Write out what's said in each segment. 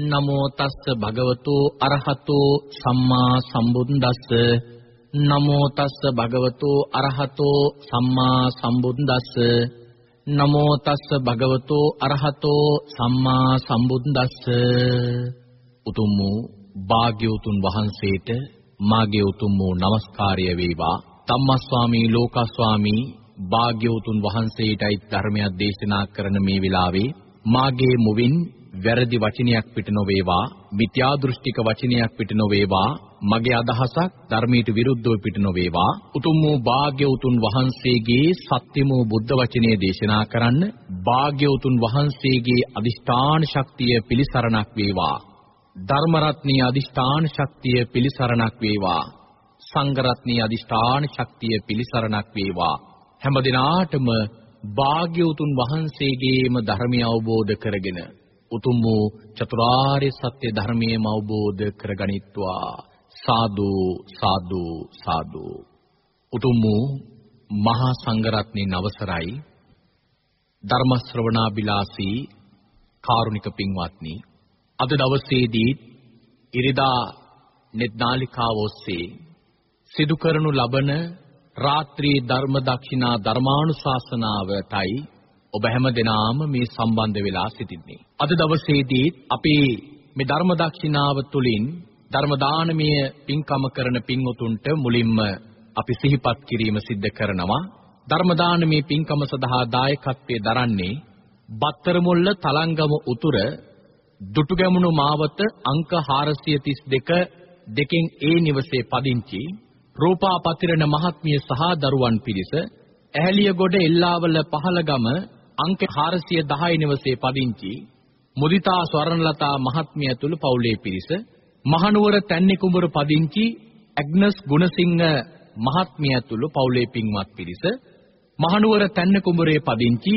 නමෝ තස්ස භගවතු අරහතෝ සම්මා සම්බුද්දස්ස. නමෝ තස්ස භගවතු අරහතෝ සම්මා සම්බුද්දස්ස. නමෝ තස්ස භගවතු අරහතෝ සම්මා සම්බුද්දස්ස. උතුම් වූ භාග්‍යවතුන් වහන්සේට මාගේ උතුම් වූ নমස්කාරය වේවා. ධම්මස්වාමී ලෝකස්වාමී භාග්‍යවතුන් වහන්සේටයි ධර්මයක් දේශනා කරන මේ වෙලාවේ මාගේ මුවින් වැරදි වචනයක් පිට නොවේවා මිත්‍යා දෘෂ්ටික වචනයක් පිට නොවේවා මගේ අදහසක් ධර්මයට විරුද්ධව පිට නොවේවා. උතුම් වූ භාග්‍යවතුන් වහන්සේගේ සත්‍යම බුද්ධ වචනේ දේශනා කරන්න භාග්‍යවතුන් වහන්සේගේ අදිෂ්ඨාන ශක්තිය පිළිසරණක් වේවා. ධර්ම රත්නීය අදිෂ්ඨාන ශක්තිය පිළිසරණක් වේවා. සංඝ රත්නීය අදිෂ්ඨාන ශක්තිය පිළිසරණක් වේවා. හැම දිනාටම භාග්‍යවතුන් වහන්සේගේම ධර්මය අවබෝධ කරගෙන උතුම් වූ චතුරාර්ය සත්‍ය ධර්මයේම අවබෝධ කරගනිත්වා. සාදු සාදු සාදු. උතුම් වූ මහා සංඝරත්නයේ අවසරයි ධර්ම ශ්‍රවණාබිලාසී කාරුණික පින්වත්නි අද දවසේදී ඉරිදා නෙත්නාලිකාව ඔස්සේ සිදු කරනු ලබන රාත්‍රී ධර්ම දක්ෂිනා ධර්මානුශාසනාවටයි ඔබ හැම දිනාම මේ සම්බන්ධ වෙලා සිටින්නේ. අද දවසේදී අපි මේ ධර්ම දක්ෂිනාව තුළින් ධර්ම දානමය පින්කම කරන පින්වතුන්ට මුලින්ම අපි සිහිපත් කිරීම සිද්ධ කරනවා. ධර්ම දානමය පින්කම සඳහා දායකත්වයේ දරන්නේ බත්තරමුල්ල තලංගම උතුර දුටුගැමුණු මාවත අංක 432 දෙකෙන් ඒ නිවසේ පදිංචි රූපා පතිරණ මහත්මිය සහ දරුවන් පිරිස ඇහැලියගොඩ එල්ලාවල පහළගම අංක 410 නිවසේ පදිංචි මුදිතා ස්වර්ණලතා මහත්මිය ඇතුළු පවුලේ පිරිස මහනුවර තැන්නිකුඹුර පදිංචි ඇග්නස් ගුණසිංහ මහත්මිය ඇතුළු පවුලේ පින්වත් පිරිස මහනුවර තැන්නිකුඹුරේ පදිංචි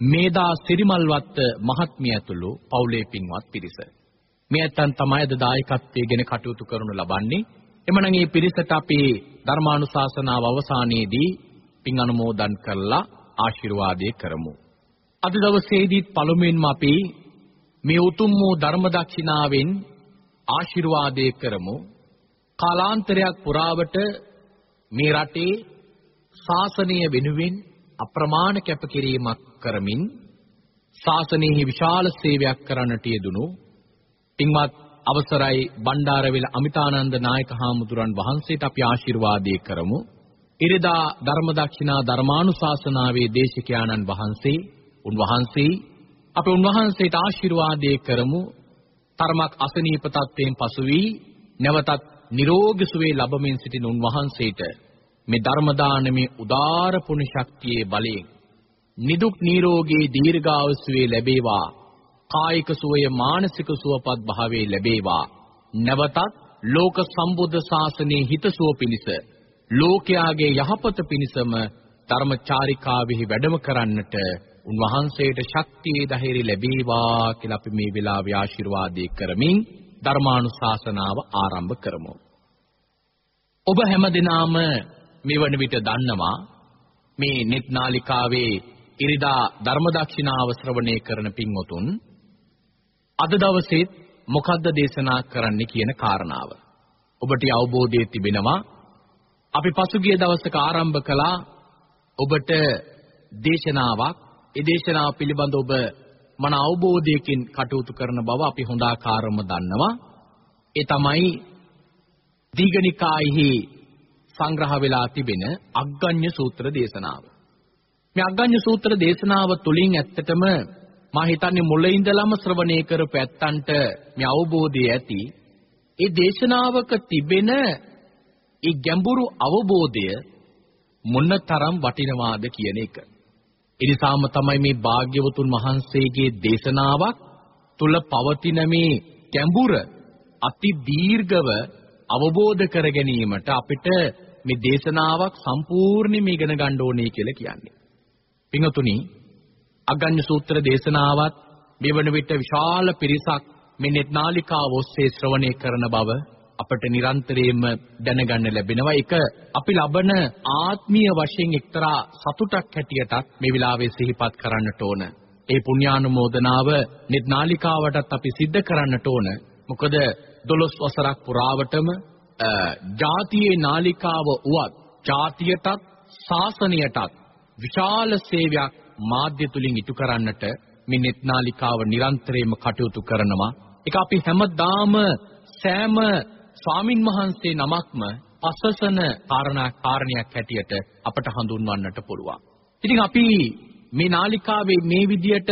මේදා සිරිමල්වත්ත මහත්මිය ඇතුළු පවුලේ පින්වත් පිරිස මේ ඇත්තන් තමයි අද දායකත්වයේ ගෙන කටයුතු කරනු ලබන්නේ එමනම් මේ පිරිසට අපි ධර්මානුශාසනාව අවසානයේදී පින් අනුමෝදන් කරලා ආශිර්වාදේ කරමු. අද දවසේදීත් පළමුවෙන්ම අපි මේ උතුම් වූ ධර්ම දක්ෂිනාවෙන් ආශිර්වාදේ කරමු. කාලාන්තරයක් පුරාවට මේ රටේ ශාසනය වෙනුවෙන් අප්‍රමාණ කැපකිරීමක් කරමින් ශාසනයෙහි විශාල සේවයක් කරන්නට යෙදුණු පින්වත් අවසරයි බණ්ඩාරවිල අමිතානන්ද නායක හාමුදුරන් වහන්සේට අපි ආශිර්වාදේ කරමු. ඉරිදා ධර්මදක්ෂිනා ධර්මානුශාසනාවේ දේශකයාණන් වහන්සේ උන්වහන්සේ අපි උන්වහන්සේට ආශිර්වාදේ කරමු. තරමක් අසනීප තත්ත්වයෙන් පසු වී නැවතත් නිරෝගී සුවේ ලැබමින් සිටින උන්වහන්සේට මේ ධර්ම දානමේ උදාර පුණ්‍ය ශක්තියේ බලයෙන් නිදුක් නිරෝගී දීර්ඝායුෂ ලැබේවා කායික සුවය මානසික සුවපත් භාවයේ ලැබේවා නැවතත් ලෝක සම්බුද්ධ ශාසනයේ හිතසුව පිණිස ලෝකයාගේ යහපත පිණිසම ධර්මචාරිකාවෙහි වැඩම කරන්නට උන්වහන්සේට ශක්තිය ධෛර්ය ලැබේවා කියලා අපි මේ වෙලාවේ ආශිර්වාදේ කරමින් ධර්මානුශාසනාව ආරම්භ කරමු. ඔබ හැමදෙනාම මෙවන විට දන්නවා මේ net නාලිකාවේ ඉරිදා ධර්මදක්ෂිනාව ශ්‍රවණය කරන පින්වතුන් අද දවසේත් මොකද්ද දේශනා කරන්න කියන කාරණාව. ඔබට අවබෝධය තිබෙනවා අපි පසුගිය දවසක ආරම්භ කළා ඔබට දේශනාවක්. ඒ දේශනාව පිළිබඳ ඔබ මන අවබෝධයකින් කටයුතු කරන බව අපි හොඳාකාරව දන්නවා. ඒ තමයි දීඝනිකායෙහි සංග්‍රහ වෙලා තිබෙන අග්ගඤ්ඤ සූත්‍ර දේශනාව. මේ අග්ගඤ්ඤ සූත්‍ර දේශනාව තුළින් ඇත්තටම මා හිතන්නේ මුල ඉඳලම ශ්‍රවණය කරපු ඇත්තන්ට මේ අවබෝධය ඇති. ඒ දේශනාවක තිබෙන ඒ ගැඹුරු අවබෝධය මොනතරම් වටිනවාද කියන එක. එනිසාම තමයි මේ භාග්‍යවතුන් වහන්සේගේ දේශනාවක් තුල පවතින මේ ගැඹුර අති දීර්ඝව අවබෝධ කර ගැනීමට අපිට මේ දේශනාවක් සම්පූර්ණයෙන්ම ඉගෙන ගන්න ඕනේ කියලා කියන්නේ. පින්වතුනි, අග්ගඤ්ඤ සූත්‍ර දේශනාවත් මේ වන විට විශාල පිරිසක් මේ net නාලිකාව ඔස්සේ ශ්‍රවණය කරන බව අපට නිරන්තරයෙන්ම දැනගන්න ලැබෙනවා. ඒක අපි ලබන ආත්මීය වශයෙන් එක්තරා සතුටක් හැටියටත් මේ වෙලාවේ සිහිපත් කරන්නට ඕන. ඒ පුණ්‍යානුමෝදනාව net නාලිකාවටත් අපි සිද්ධ කරන්නට ඕන. මොකද 12 වසරක් පුරාවටම ජාතියේ නාලිකාව උවත් ජාතියටත් ශාසනයටත් විශාල සේවයක් මාධ්‍ය තුලින් ඉටු කරන්නට මේ net නාලිකාව නිරන්තරයෙන්ම කටයුතු කරනවා. ඒක අපි හැමදාම සෑම ස්වාමින් වහන්සේ නමක්ම පසසන කාරණා කාරණයක් හැටියට අපට හඳුන්වන්නට පුළුවන්. ඉතින් අපි මේ නාලිකාවේ මේ විදියට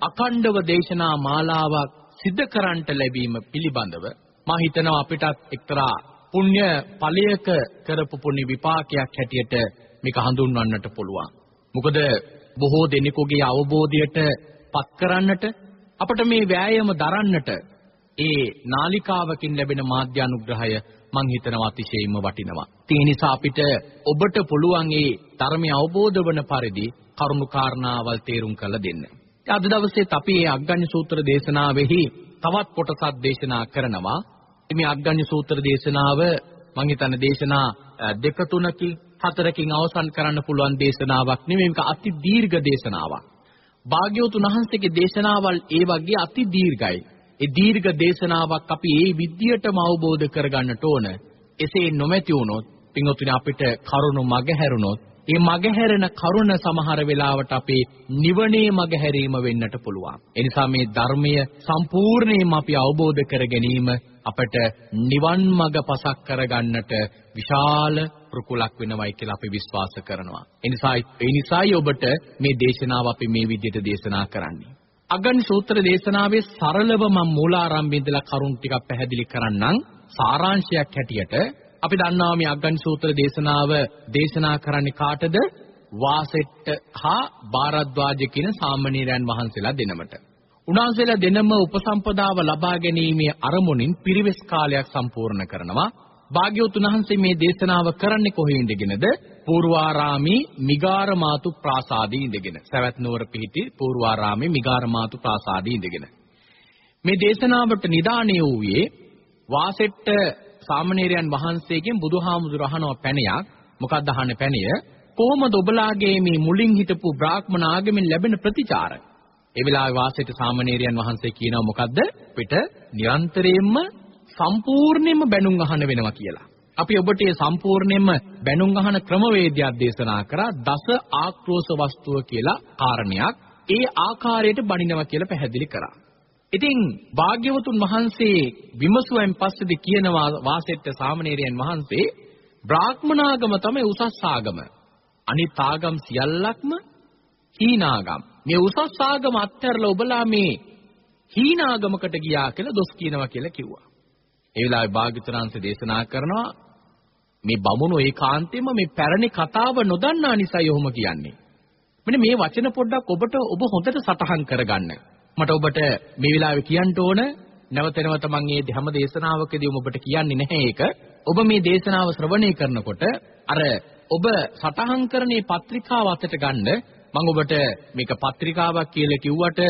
අඛණ්ඩව දේශනා මාලාවක් සිද්ධ කරන්නට ලැබීම පිළිබඳව මා හිතනවා අපිටත් එක්තරා පුණ්‍ය ඵලයක කරපු පුණ්‍ය විපාකයක් හැටියට මේක හඳුන්වන්නට පුළුවන්. මොකද බොහෝ දෙනෙකුගේ අවබෝධයට පත් කරන්නට අපට මේ වෑයම දරන්නට ඒ නාලිකාවකින් ලැබෙන මාධ්‍ය අනුග්‍රහය මං හිතනවා අතිශයින්ම වටිනවා. ඒ නිසා අපිට ඔබට පුළුවන් ඒ ධර්මය අවබෝධ වන පරිදි කරුණු කාරණාවල් තේරුම් කරලා දෙන්න. අද දවසේත් අපි මේ අග්ගඤ්ඤ සූත්‍ර දේශනාවෙහි තවත් කොටසක් දේශනා කරනවා. මේ අග්ගඤ්ඤ සූත්‍ර දේශනාව මං හිතන්නේ දේශනා දෙක තුනකින් හතරකින් අවසන් කරන්න පුළුවන් දේශනාවක් නෙමෙයි මේක අති දීර්ඝ දේශනාවක්. භාග්‍යවතුන් වහන්සේගේ දේශනාවල් ඒ වගේ අති දීර්ඝයි. ඒ දීර්ඝ දේශනාවක් අපි ඒ විද්‍යයටම අවබෝධ කරගන්නට ඕන. එසේ නොමැති වුණොත් පින්වතුනි අපිට කරුණු මගහැරුණොත් ඒ මගහැරෙන කරුණ සමහර වෙලාවට අපේ නිවනේ මගහැරීම වෙන්නට පුළුවන්. ඒ නිසා මේ ධර්මය සම්පූර්ණයෙන්ම අපි අවබෝධ කර ගැනීම අපට නිවන් මඟ පසක් කරගන්නට විශාල ප්‍රකුලක් වෙනවයි කියලා අපි විශ්වාස කරනවා. ඒ නිසා ඒ නිසායි ඔබට මේ දේශනාව අපි මේ විදිහට දේශනා කරන්නේ. අගන් සූත්‍ර දේශනාවේ සරලව මම මූලාරම්භයේ ඉඳලා කරුණු ටිකක් පැහැදිලි කරන්නම්. සාරාංශයක් හැටියට අපි දන්නවා මේ අග්ගන් සූත්‍ර දේශනාව දේශනා කරන්නේ කාටද? වාසෙට්ට හා බාරද්වාජ කියන සාමණේරයන් වහන්සේලා දෙනමට. උන්වහන්සේලා දෙනම උපසම්පදාව ලබා ගැනීමේ අරමුණින් පිරිවෙස් කාලයක් සම්පූර්ණ කරනවා. භාග්‍යවතුන් වහන්සේ මේ දේශනාව කරන්නේ කොහේ ඉඳගෙනද? පූර්වාරාමී මිගාරමාතු ප්‍රාසාදී ඉඳගෙන. සවැත් නුවර පිහිටි පූර්වාරාමී මිගාරමාතු ප්‍රාසාදී ඉඳගෙන. මේ දේශනාවට නිදාණය වූයේ වාසෙට්ට සාමණේරයන් වහන්සේගෙන් බුදුහාමුදුර අහනවා පැනයක්. මොකක්ද අහන්නේ පැනය? කොහොමද ඔබලාගේ මේ මුලින් හිටපු බ්‍රාහ්මණ ආගමෙන් ලැබෙන ප්‍රතිචාර? ඒ වෙලාවේ වාසෙට සාමණේරයන් වහන්සේ කියනවා මොකද්ද? පිට නිරන්තරයෙන්ම සම්පූර්ණයෙන්ම බැනුම් අහන වෙනවා කියලා. අපි ඔබට මේ සම්පූර්ණයෙන්ම බැනුම් අහන ක්‍රමවේදයක් දේශනා කරා දස ආක්‍රෝෂ වස්තුව කියලා කාරණයක්. ඒ ආකාරයට බණිනවා කියලා පැහැදිලි කරා. ඉතින් භාග්‍යවතුන් වහන්සේ විමසුවෙන් පස්සේදී කියනවා වාසෙට්ට සාමණේරයන් වහන්සේ බ්‍රාහ්මනාගම තමයි උසස් ආගම. අනිත් ආගම් සියල්ලක්ම හීනාගම්. මේ උසස් ආගම අත්හැරලා ඔබලා මේ හීනාගමකට ගියා කියලා දොස් කියනවා කියලා කිව්වා. ඒ වෙලාවේ භාග්‍යවතුන්න්ස දේශනා කරනවා මේ බමුණු ඒකාන්තයෙන්ම මේ පැරණි කතාව නොදන්නා නිසායි ඔහොම කියන්නේ. මෙන්න මේ වචන පොඩ්ඩක් ඔබට ඔබ හොඳට සටහන් කරගන්න. මට ඔබට මේ වෙලාවේ කියන්න ඕන නැවත නැවත මම මේ හැම දේශනාවකදීම ඔබට කියන්නේ නැහැ ඒක. ඔබ මේ දේශනාව ශ්‍රවණය කරනකොට අර ඔබ සටහන් කරනේ පත්‍රිකාව අතට ගන්න මම ඔබට මේක පත්‍රිකාවක් කියලා කිව්වට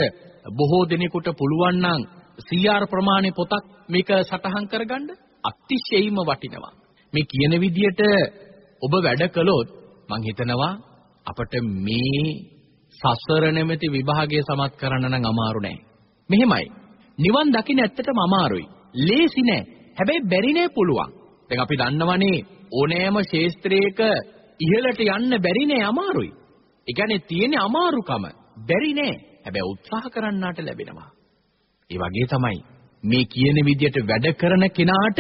බොහෝ දෙනෙකුට පුළුවන් නම් CR ප්‍රමාණය පොතක් මේක සටහන් කරගන්න අතිශයින්ම වටිනවා. මේ කියන විදියට ඔබ වැඩ කළොත් මං හිතනවා අපට මේ සසර නැමැති විභාගය සමත් කරන්න නම් අමාරු නෑ. මෙහෙමයි. නිවන් දකින්න ඇත්තටම අමාරුයි. ලේසි නෑ. හැබැයි බැරි නෑ පුළුවන්. දැන් අපි දන්නවනේ ඕනෑම ශේස්ත්‍රයක ඉහළට යන්න බැරි නෑ අමාරුයි. ඒ කියන්නේ තියෙන අමාරුකම බැරි නෑ. හැබැයි උත්සාහ කරන්නාට ලැබෙනවා. ඒ වගේ තමයි මේ කියන විදියට වැඩ කරන කෙනාට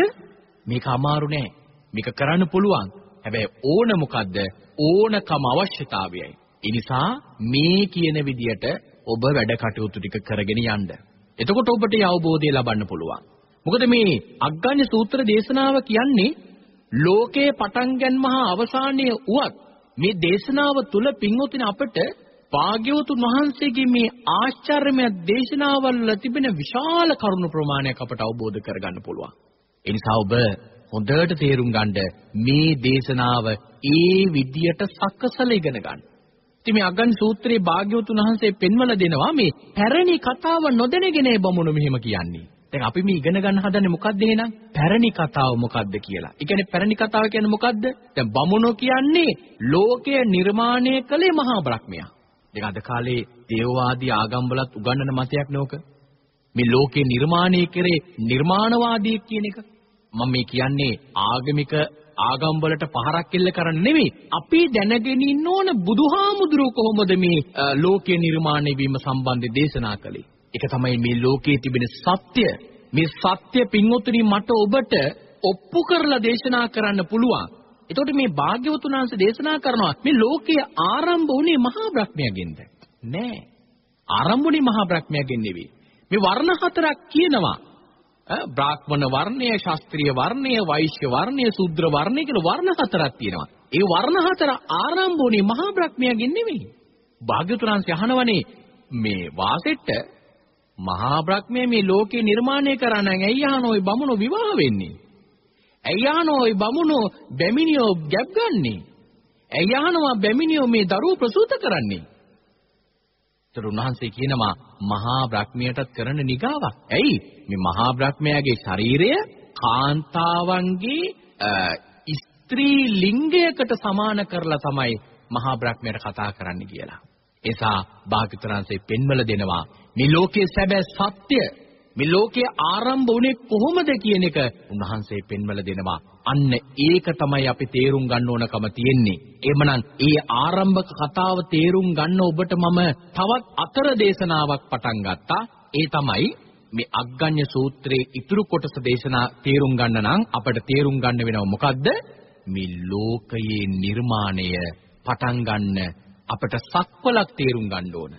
මේක අමාරු නෑ. මේක කරන්න පුළුවන්. හැබැයි ඕන මොකද්ද? ඕනකම අවශ්‍යතාවයයි. ඒ නිසා මේ කියන විදියට ඔබ වැඩ කටයුතු ටික කරගෙන යන්න. එතකොට ඔබට ඒ අවබෝධය ලබන්න පුළුවන්. මොකද මේ අග්ගඤ්ඤ සූත්‍ර දේශනාව කියන්නේ ලෝකේ පටන් ගැනීම අවසානයේ උවත් මේ දේශනාව තුල පින්වතුනි අපට භාග්‍යවතුන් වහන්සේගේ මේ ආශ්චර්යමය දේශනාවල තිබෙන විශාල කරුණු ප්‍රමාණයක් අපට අවබෝධ කරගන්න පුළුවන්. ඒ නිසා ඔබ හොඳට තේරුම් ගන්න මේ දේශනාව ඒ විදියට සකසලා ඉගෙන ගන්න. ඉතින් මේ අගන් සූත්‍රයේ භාග්‍යවතුන් වහන්සේ පෙන්වලා දෙනවා මේ පැරණි කතාව නොදැනගෙන බමුණු මෙහෙම කියන්නේ. දැන් අපි මේ ඉගෙන ගන්න හදන්නේ මොකද්ද එහෙනම්? පැරණි කතාව මොකද්ද කියලා. ඒ කියන්නේ පැරණි කතාව කියන්නේ මොකද්ද? දැන් බමුණෝ කියන්නේ ලෝකය නිර්මාණය කළේ මහා බ්‍රහ්මයා. දැන් අද කාලේ දේවවාදී ආගම්වලත් උගන්වන මතයක් නෝක. මේ ලෝකේ නිර්මාණය කරේ නිර්මාණවාදී කියන එක. මම මේ කියන්නේ ආගමික ආගම් වලට පහරක් එල්ල කරන්න නෙමෙයි. අපි දැනගෙන ඉන්න ඕන බුදුහාමුදුරුවෝ කොහොමද මේ ලෝකේ නිර්මාණය වීම සම්බන්ධ දේශනා කළේ. ඒක තමයි මේ ලෝකයේ තිබෙන සත්‍ය. මේ සත්‍ය පින්වතුනි මට ඔබට ඔප්පු කරලා දේශනා කරන්න පුළුවන්. එතකොට මේ භාග්‍යවතුන් වහන්සේ දේශනා කරනවා මේ ලෝකයේ ආරම්භ වුණේ මහා බ්‍රහ්මයාගෙන්ද? නෑ. ආරම්භ වුණේ මහා බ්‍රහ්මයාගෙන් නෙවෙයි. මේ වර්ණ හතරක් කියනවා. බ්‍රාහ්මණ වර්ණය, ශාස්ත්‍රීය වර්ණය, වෛශ්‍ය වර්ණය, ශූද්‍ර වර්ණය කියලා වර්ණ හතරක් තියෙනවා. ඒ වර්ණ හතර ආරම්භ වුණේ මහා බ්‍රහ්මයාගෙන් නෙවෙයි. භාග්‍යවතුන් වහන්සේ අහනවනේ මේ වාසෙට්ට මහා බ්‍රහ්මයේ මේ ලෝකේ නිර්මාණය කරා නම් ඇයි අහන ওই බමුණෝ විවාහ වෙන්නේ? ඇයි අහන ওই බමුණෝ බැමිණියෝ ගැබ් ගන්නේ? ඇයි අහනවා බැමිණියෝ මේ දරුවෝ ප්‍රසූත කරන්නේ? ඒතර උන්වහන්සේ කියනවා මහා බ්‍රහ්මියටත් කරන නිගාවක්. ඇයි? මේ මහා බ්‍රහ්මයාගේ ශරීරය කාන්තාවන්ගේ ස්ත්‍රී ලිංගයකට සමාන කරලා තමයි මහා බ්‍රහ්මයට කතා කරන්න කියලා. එසා භාග්‍යවතුන්සේ පෙන්වල දෙනවා මේ ලෝකයේ සැබෑ සත්‍ය මේ ලෝකයේ ආරම්භ වුණේ කොහොමද කියන එක උන්වහන්සේ පෙන්වල දෙනවා. අන්න ඒක තමයි අපි තේරුම් ගන්න ඕනකම තියෙන්නේ. එහෙමනම් ඒ ආරම්භක කතාව තේරුම් ගන්න ඔබට මම තවත් අතර දේශනාවක් පටන් ගත්තා. ඒ තමයි මේ අග්ගඤ්ඤ සූත්‍රයේ ඉතුරු කොටස දේශනා තේරුම් ගන්න නම් අපිට තේරුම් ගන්න වෙනව මොකද්ද? මේ ලෝකයේ නිර්මාණය පටන් ගන්න අපිට සක්වලක් තේරුම් ගන්න ඕන.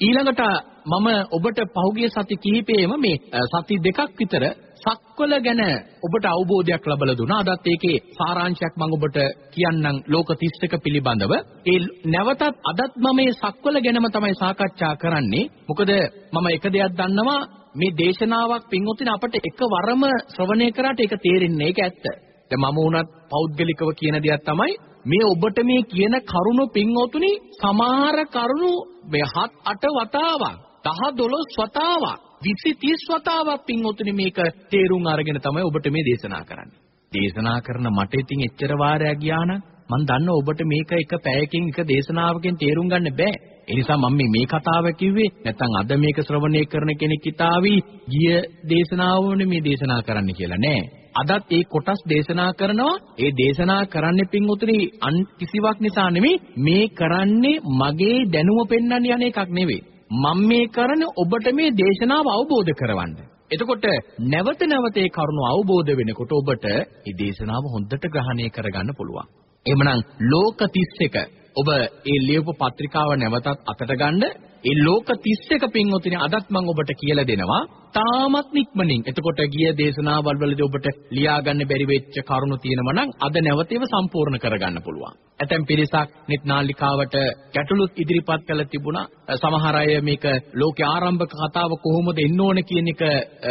ඊළඟට මම ඔබට පහුගිය සති කිහිපෙම මේ සති දෙකක් විතර සක්වල ගැන ඔබට අවබෝධයක් ලබලා දුන්නා. අදත් ඒකේ සාරාංශයක් මම ඔබට කියන්නම් ලෝක 31 පිළිබඳව. ඒ නැවතත් අදත් මම මේ සක්වල ගැනම තමයි සාකච්ඡා කරන්නේ. මොකද මම එක දෙයක් දන්නවා මේ දේශනාවක් පින්වත්නි අපිට එකවරම ශ්‍රවණය කරාට ඒක තේරෙන්නේ ඒක ඇත්ත. දැන් මම උනත් පෞද්ගලිකව කියන දෙයක් තමයි මේ ඔබට මේ කියන කරුණ පින්වතුනි සමහර කරුණු මේ 7 8 වතාවක් 10 12 වතාවක් 20 30 වතාවක් පින්වතුනි මේක තේරුම් අරගෙන තමයි ඔබට මේ දේශනා කරන්නේ. දේශනා කරන මට ඉතින් එච්චර වාරයක් ගියා නම් මම දන්න ඔබට මේක එක පැයකින් එක දේශනාවකින් තේරුම් ගන්න බෑ. ඒ නිසා මම මේ කතාව කිව්වේ නැත්නම් අද මේක ශ්‍රවණය කරන කෙනෙක් හිතාවි ගිය දේශනාවෝනේ මේ දේශනා කරන්න කියලා නෑ. අදත් ඒ කොටස් දේශනා කරනවා. ඒ දේශනා කරන්නේ පින්වතුනි අන් කිසිවක් නිසා නෙමෙයි මේ කරන්නේ මගේ දැනුම පෙන්වන්න යන එකක් නෙවෙයි. මම මේ කරන්නේ ඔබට මේ දේශනාව අවබෝධ කරවන්න. එතකොට නැවත නැවත ඒ කරුණ අවබෝධ වෙනකොට ඔබට මේ දේශනාව හොඳට ග්‍රහණය කරගන්න පුළුවන්. එහෙමනම් ලෝක 31 ඔබ ඒ ලියපු පත්‍රිකාව නැවතත් අතට ගන්න. ඒ ලෝක 31 පින්වතුනි අදත් මම ඔබට කියලා දෙනවා තාමත් නික්මනින්. එතකොට ගිය දේශනාවල් වලදී ඔබට ලියා ගන්න බැරි වෙච්ච කරුණු තියෙනවා නම් අද නැවත ඒවා සම්පූර්ණ කරගන්න පුළුවන්. ඇතැම් පිරිසක් නිත් නාලිකාවට ගැටලුත් ඉදිරිපත් කළ තිබුණා. සමහර අය මේක ලෝකේ ආරම්භක කතාව කොහොමද එන්න ඕන කියන එක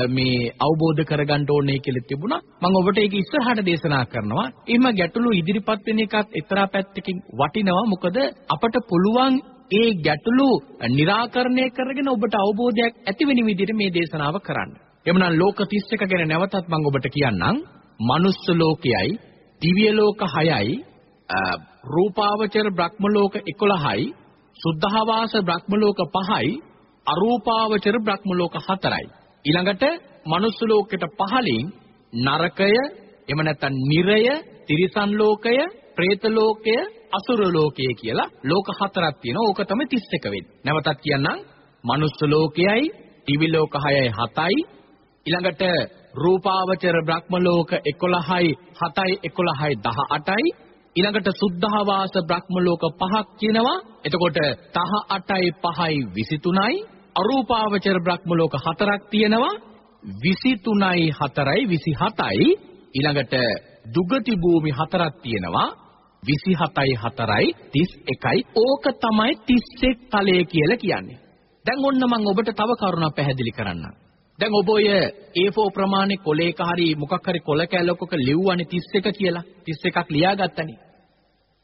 මේ අවබෝධ කරගන්න ඕනේ කියලා තිබුණා. මම ඔබට ඒක ඉස්සරහට දේශනා කරනවා. එහෙම ගැටලු ඉදිරිපත් වෙන එකත් එක්තරා පැත්තකින් වටිනවා. මොකද අපට පුළුවන් ඒ ගැටලු निराකරණය කරගෙන ඔබට අවබෝධයක් ඇති වෙන විදිහට මේ දේශනාව කරන්න. එමනම් ලෝක 31 ගැන නැවතත් මම ඔබට කියන්නම්. manuss ලෝකයයි, දිව්‍ය ලෝක 6යි, රූපාවචර බ්‍රහ්ම ලෝක 11යි, සුද්ධහවාස බ්‍රහ්ම ලෝක 5යි, අරූපාවචර බ්‍රහ්ම ලෝක 4යි. ඊළඟට manuss ලෝකෙට පහලින් නරකය, එහෙම නැත්නම් නිරය, තිරිසන් ලෝකය, പ്രേත ලෝකය, අසුර ලෝකය කියලා ලෝක හතරක් තියෙනවා. ඕක තමයි 31 වෙන්නේ. නැවතත් කියන්නම්. මනුස්ස ලෝකයයි, දිවි ලෝක 6යි 7යි, ඊළඟට රූපාවචර බ්‍රහ්ම ලෝක 11යි, 7යි 11යි 18යි, ඊළඟට සුද්ධාවාස බ්‍රහ්ම ලෝක පහක් කියනවා. එතකොට 18යි 5යි 23යි, අරූපාවචර බ්‍රහ්ම ලෝක හතරක් තියෙනවා. 23යි 4යි 27යි ඊළඟට දුගති භූමි හතරක් තියෙනවා 27යි 4යි 31යි ඕක තමයි 31 තලය කියලා කියන්නේ. දැන් ඔන්න මම ඔබට තව කරුණක් පැහැදිලි කරන්නම්. දැන් ඔබ ඔය A4 ප්‍රමාණේ කොලේක හරි මොකක් හරි කොල කැලකක ලිව්වනේ 31 කියලා. 31ක් ලියාගත්තනේ.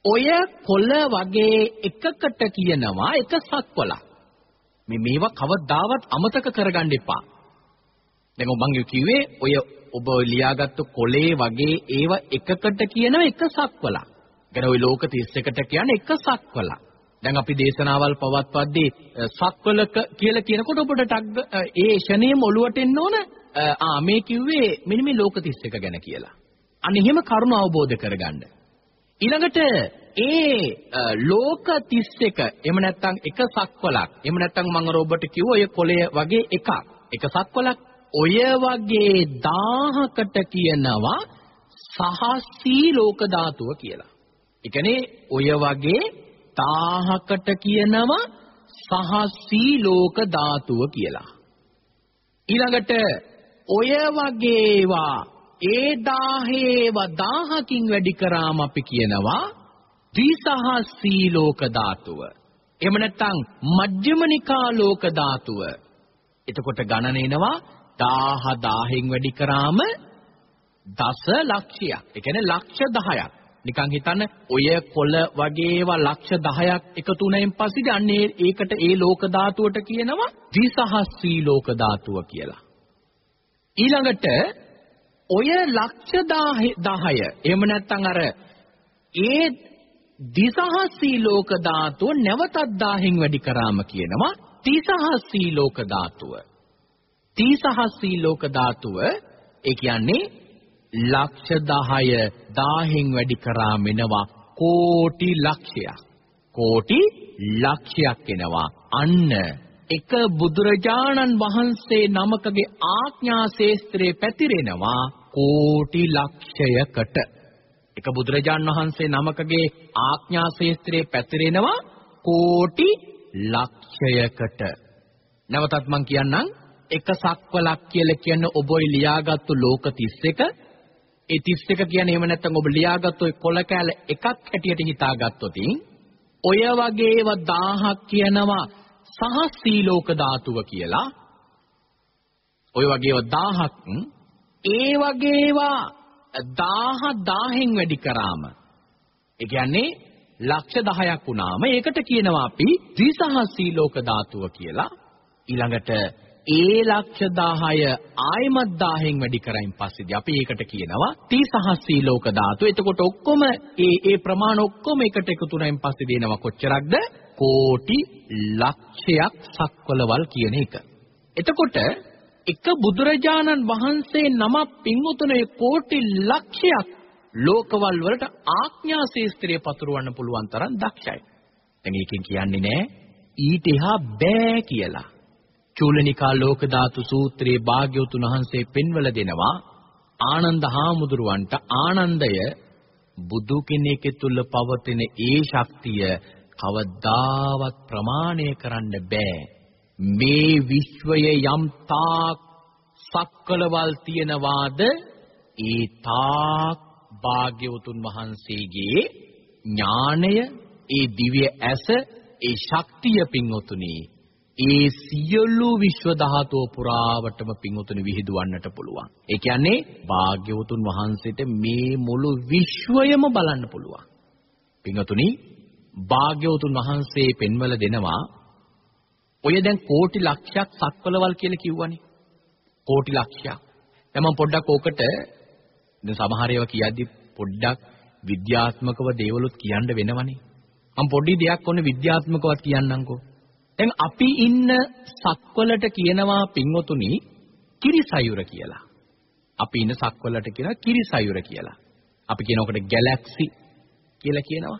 ඔය කොල වගේ එකකට කියනවා එක සක්වලක්. මේ මේවා කවදාවත් අමතක කරගන්න එපා. දැන් මම කිව්වේ ඔය ඔබ ලියාගත්තු කොලේ වගේ ඒව එකකට කියන එක සක්වලක්. ගැන ওই ලෝක 31ට කියන්නේ එක සක්වලක්. දැන් අපි දේශනාවල් පවත්වද්දී සක්වලක කියලා කියනකොට ඔබට ටග් ඒ ෂණේම ඔලුවට එන්න ඕන ආ මේ කිව්වේ මෙන්න මේ ලෝක 31 ගැන කියලා. අන්න එහෙම කරුණ අවබෝධ කරගන්න. ඊළඟට ඒ ලෝක 31 එහෙම නැත්නම් එක සක්වලක් එහෙම නැත්නම් මම ඔබට කිව්ව ඔය කොළය වගේ එකක් එක සක්වලක් ඔය වගේ 1000කට කියනවා සහස්සී ලෝක ධාතුව කියලා. ඒ කියන්නේ ඔය වගේ 1000කට කියනවා සහස්සී ලෝක ධාතුව කියලා. ඊළඟට ඔය වගේවා ඒ 1000ේව 1000කින් වැඩි කරාම අපි කියනවා ත්‍රිසහස්සී ලෝක ධාතුව. එහෙම නැත්නම් මජ්ක්‍ධිමනිකා ලෝක ධාතුව. එතකොට ගණන එනවා 1000 1000න් වැඩි කරාම දස ලක්ෂයක්. ඒ කියන්නේ ලක්ෂ 10ක්. නිකන් හිතන්න ඔය කොළ වගේ ඒවා ලක්ෂ 10ක් එකතු වුණයින් පස්සේ අන්නේ ඒකට ඒ ලෝක ධාතුවට කියනවා ද්විසහස්‍රී ලෝක ධාතුව කියලා. ඊළඟට ඔය ලක්ෂ 10 එහෙම නැත්නම් අර ඒ දිසහස්සී ලෝක ධාතුව නැවතත් 1000න් වැඩි කරාම කියනවා තිසහස්සී ලෝක ධාතුව. තිසහස්සී ලෝක ධාතුව ඒ කියන්නේ ලක්ෂ 10 1000න් වැඩි කරාම එනවා කෝටි ලක්ෂයක්. කෝටි ලක්ෂයක් එනවා. අන්න එක බුදුරජාණන් වහන්සේ නමකගේ ආඥා ශේස්ත්‍රයේ පැතිරෙනවා කෝටි ලක්ෂයකට. එක බුදුරජාන් වහන්සේ නමකගේ ආඥා ශේස්ත්‍රයේ පැතිරෙනවා කෝටි ලක්ෂයකට. නැවතත් මම කියන්නම් එක සක්වලක් කියලා කියන ඔබයි ලියාගත්තු ලෝක 31 ඒ 31 කියන්නේ එහෙම නැත්නම් ඔබ ලියාගත්තු ඔය කොල කෑල එකක් හැටියට හිතාගත්තොත් ඔය වගේ ඒවා 1000ක් කියනවා සහස්සී ලෝක ධාතුව කියලා. ඔය වගේ ඒවා 1000ක් ඒ වගේ ඒවා 1000 1000න් වැඩි කරාම ඒ කියන්නේ ලක්ෂ 10ක් වුණාම ඒකට කියනවා අපි ද්විසහස්සී ලෝක ධාතුව කියලා. ඊළඟට ඒ ලක්ෂ 10 ආයමත් 1000න් වැඩි කරයින් පස්සේදී අපි ඒකට කියනවා තීසහස්සී ලෝක ධාතු. එතකොට ඔක්කොම ඒ ඒ ප්‍රමාණ ඔක්කොම එකට එකතු වුණයින් පස්සේ දෙනවා කොච්චරක්ද? කෝටි ලක්ෂයක් සක්වලවල් කියන එක. එතකොට එක බුදුරජාණන් වහන්සේ නම පින්වතුනේ කෝටි ලක්ෂයක් ලෝකවල් වලට ආඥා ශේස්ත්‍රයේ පතුරවන්න පුළුවන් තරම් දක්ෂයි. දැන් ඒකෙන් කියන්නේ නෑ ඊට එහා බෑ කියලා. චූලනිකා ලෝක ධාතු සූත්‍රයේ භාග්‍යවතුන් වහන්සේ පෙන්වල දෙනවා ආනන්ද හාමුදුරුවන්ට ආනන්දය බුදු කෙනෙක් තුල පවතින ඒ ශක්තිය කවදාවත් ප්‍රමාණය කරන්න බෑ. මේ විශ්වයේ යම් තාක් සක්කලවල් තියනවාද ඒ තාක් භාග්‍යවතුන් වහන්සේගේ ඥාණය ඒ දිව්‍ය ඇස ඒ ශක්තිය පින්වතුනි ඒ සියලු විශ්ව ධාතුව පුරාවටම පිංඋතුනි විහිදුවන්නට පුළුවන්. ඒ කියන්නේ භාග්‍යවතුන් වහන්සේට මේ මුළු විශ්වයම බලන්න පුළුවන්. පිංඋතුනි භාග්‍යවතුන් වහන්සේ පෙන්වල දෙනවා ඔය දැන් කෝටි ලක්ෂයක් සක්වලවල් කියලා කිව්වනේ. කෝටි ලක්ෂයක්. දැන් මම පොඩ්ඩක් ඕකට දැන් සමහර ඒවා කියද්දි පොඩ්ඩක් විද්‍යාත්මකව දේවලුත් කියන්න වෙනවනේ. මම පොඩි දෙයක් ඔන්න විද්‍යාත්මකවත් කියන්නම්කෝ. දැන් අපි ඉන්න සක්වලට කියනවා පින්වතුනි කිරිසයුර කියලා. අපි ඉන්න සක්වලට කියනවා කිරිසයුර කියලා. අපි කියනකොට ගැලැක්සි කියලා කියනවා.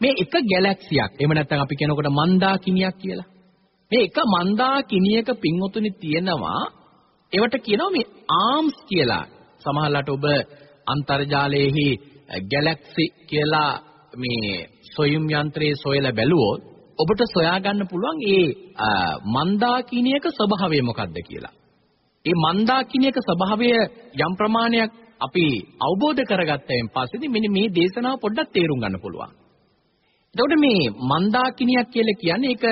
මේ එක ගැලැක්සියක්. එහෙම නැත්නම් අපි කියනකොට මන්දාකිනියක් කියලා. මේ එක මන්දාකිනියක පින්වතුනි තියෙනවා ඒවට කියනවා මේ ආම්ස් කියලා. සමහරවිට ඔබ අන්තර්ජාලයේහි ගැලැක්සි කියලා මේ සොයුම් යන්ත්‍රයේ සොයලා බැලුවොත් ඔබට සොයා ගන්න පුළුවන් ඒ මන්දාකිනියක ස්වභාවය මොකක්ද කියලා. ඒ මන්දාකිනියක ස්වභාවය යම් ප්‍රමාණයක් අපි අවබෝධ කරගත්තයින් පස්සේදී මෙන්න මේ දේශනාව පොඩ්ඩක් තේරුම් ගන්න පුළුවන්. එතකොට මේ මන්දාකිනියක් කියලා කියන්නේ ඒක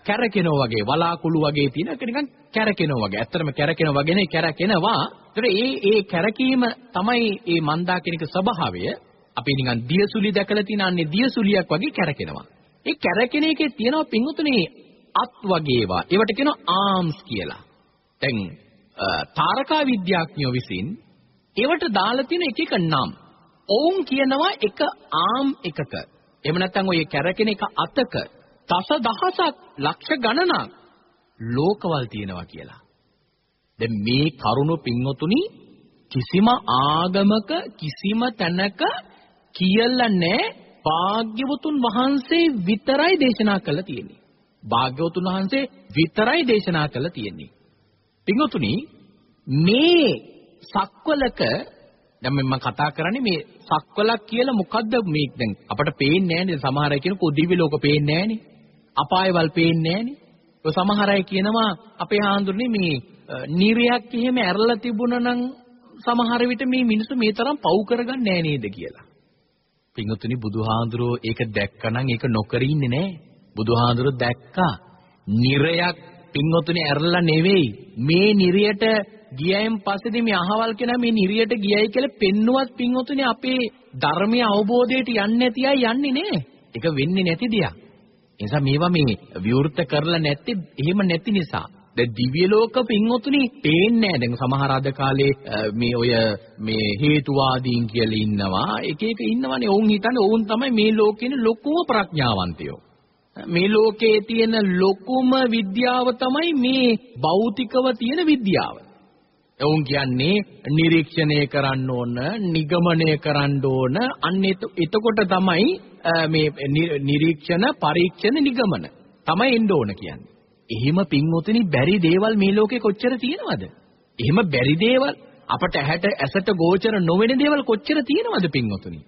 කැරකෙනවා වගේ වලාකුළු වගේ තියෙන එක නිකන් කැරකෙනවා වගේ. ඇත්තටම කැරකෙනවා වගේ නේ කැරකෙනවා. ඒතර ඒ ඒ කැරකීම තමයි මේ මන්දා කෙනෙක් ස්වභාවය. අපි නිකන් දියසුලි දැකලා තියෙන අන්නේ දියසුලියක් වගේ කැරකෙනවා. ඒ කැරකෙන එකේ තියෙනවා පින්වතුනි අත් වගේ ඒවා. ඒවට කියනවා ආම්ස් කියලා. දැන් තාරකා විද්‍යාඥයෝ විසින් ඒවට දාලා තියෙන එක එක නම්. ඔවුන් කියනවා එක ආම් එකක. එහෙම නැත්නම් ඔය කැරකෙන එක අතක දස දහසක් ලක්ෂ ගණනක් ලෝකවල් තියෙනවා කියලා. දැන් මේ කරුණ පින්වතුනි කිසිම ආගමක කිසිම තැනක කියලා නැහැ භාග්‍යවතුන් වහන්සේ විතරයි දේශනා කළා තියෙන්නේ. භාග්‍යවතුන් වහන්සේ විතරයි දේශනා කළා තියෙන්නේ. පින්වතුනි මේ සක්වලක දැන් මම කතා කරන්නේ මේ සක්වලක් කියලා මොකද්ද මේ දැන් අපට පේන්නේ නැහැ නේද සමහර අය කියන කොදිවි ලෝක පේන්නේ නැහැ නේ අපායවල් පේන්නේ නැහැ නේ ඔය සමහර අය කියනවා අපේ ආන්දුරනේ මේ නිරයක් එහෙම ඇරලා තිබුණා නම් සමහර විට මේ මිනිස්සු මේ තරම් පව් කරගන්නේ නැහැ නේද? කියලා. පින්වතුනි බුදුහාඳුරෝ ඒක දැක්කනම් ඒක නොකර ඉන්නේ නැහැ බුදුහාඳුරෝ දැක්කා නිරයක් පින්වතුනි ඇරලා නෙවෙයි මේ නිරයට ගියයින් පස්සේදී මේ අහවල් කෙනා මේ නිරියට ගියයි කියලා පෙන්නුවත් පින්වතුනි අපේ ධර්මයේ අවබෝධයට යන්නේ නැති අය යන්නේ නේ. ඒක වෙන්නේ නැති දෙයක්. ඒ නිසා මේවා මේ විවෘත කරලා නැත්තේ එහෙම නැති නිසා. දැන් දිව්‍ය ලෝක පින්වතුනි පේන්නේ නැහැ. දැන් සමහර අද කාලේ මේ ඔය මේ හේතුවාදීන් කියලා ඉන්නවා. එක එක ඉන්නවනේ. ඔවුන් හිතන්නේ ඔවුන් තමයි මේ ලෝකේ ලොකුම ප්‍රඥාවන්තයෝ. මේ ලෝකයේ තියෙන ලොකුම විද්‍යාව තමයි මේ භෞතිකව තියෙන විද්‍යාව. එවුන් කියන්නේ නිරීක්ෂණය කරන්න ඕන, නිගමනය කරන්න ඕන. අන්න එතකොට තමයි මේ නිරීක්ෂණ, පරීක්ෂණ, නිගමන තමයි එන්න ඕන කියන්නේ. එහෙම පින්වතුනි බැරි දේවල් මේ ලෝකේ කොච්චර තියෙනවද? එහෙම බැරි දේවල් අපට ඇහැට ඇසට ගෝචර නොවන දේවල් කොච්චර තියෙනවද පින්වතුනි?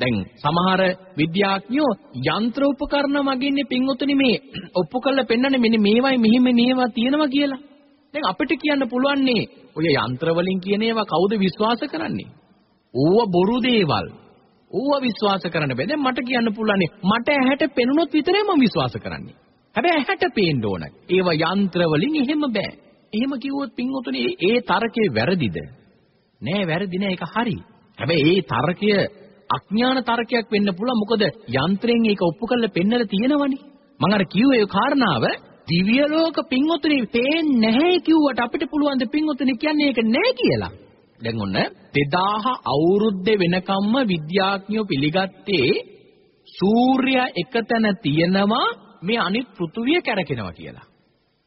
දැන් සමහර විද්‍යාඥයෝ යන්ත්‍ර උපකරණ මගින්නේ පින්වතුනි මේ ඔප්පු කරලා පෙන්වන්නේ මෙන්න මේවයි මෙහිම මේවා තියෙනවා කියලා. දැන් අපිට කියන්න පුළුවන්නේ ඔය යන්ත්‍ර වලින් කියන ඒවා කවුද විශ්වාස කරන්නේ? ඕව බොරු දේවල්. ඕව විශ්වාස කරන්න බෑ. දැන් මට කියන්න පුළුවන්නේ මට ඇහැට පෙනුනොත් විතරයි මම විශ්වාස කරන්නේ. හැබැයි ඇහැට පේන්න ඕන. ඒවා යන්ත්‍ර වලින් එහෙම බෑ. එහෙම කිව්වොත් පින්වතුනි ඒ තර්කේ වැරදිද? නෑ වැරදි නෑ ඒක හරි. හැබැයි ඒ තර්කය අඥාන තර්කයක් වෙන්න පුළුවන්. මොකද යන්ත්‍රයෙන් ඒක ඔප්පු කරලා පෙන්නලා තියෙනවනේ. මම අර කිව්වේ ඒ කාරණාව දිව්‍ය ලෝක පින්වතුනි පේන්නේ නැහැ කිව්වට අපිට පුළුවන් ද පින්වතුනි කියන්නේ ඒක නැහැ කියලා. දැන් ඔන්න 2000 අවුරුද්දේ වෙනකම්ම විද්‍යාඥයෝ පිළිගත්තේ සූර්යයා එකතැන තියෙනවා මේ අනිත් පෘථුවිය කැරකෙනවා කියලා.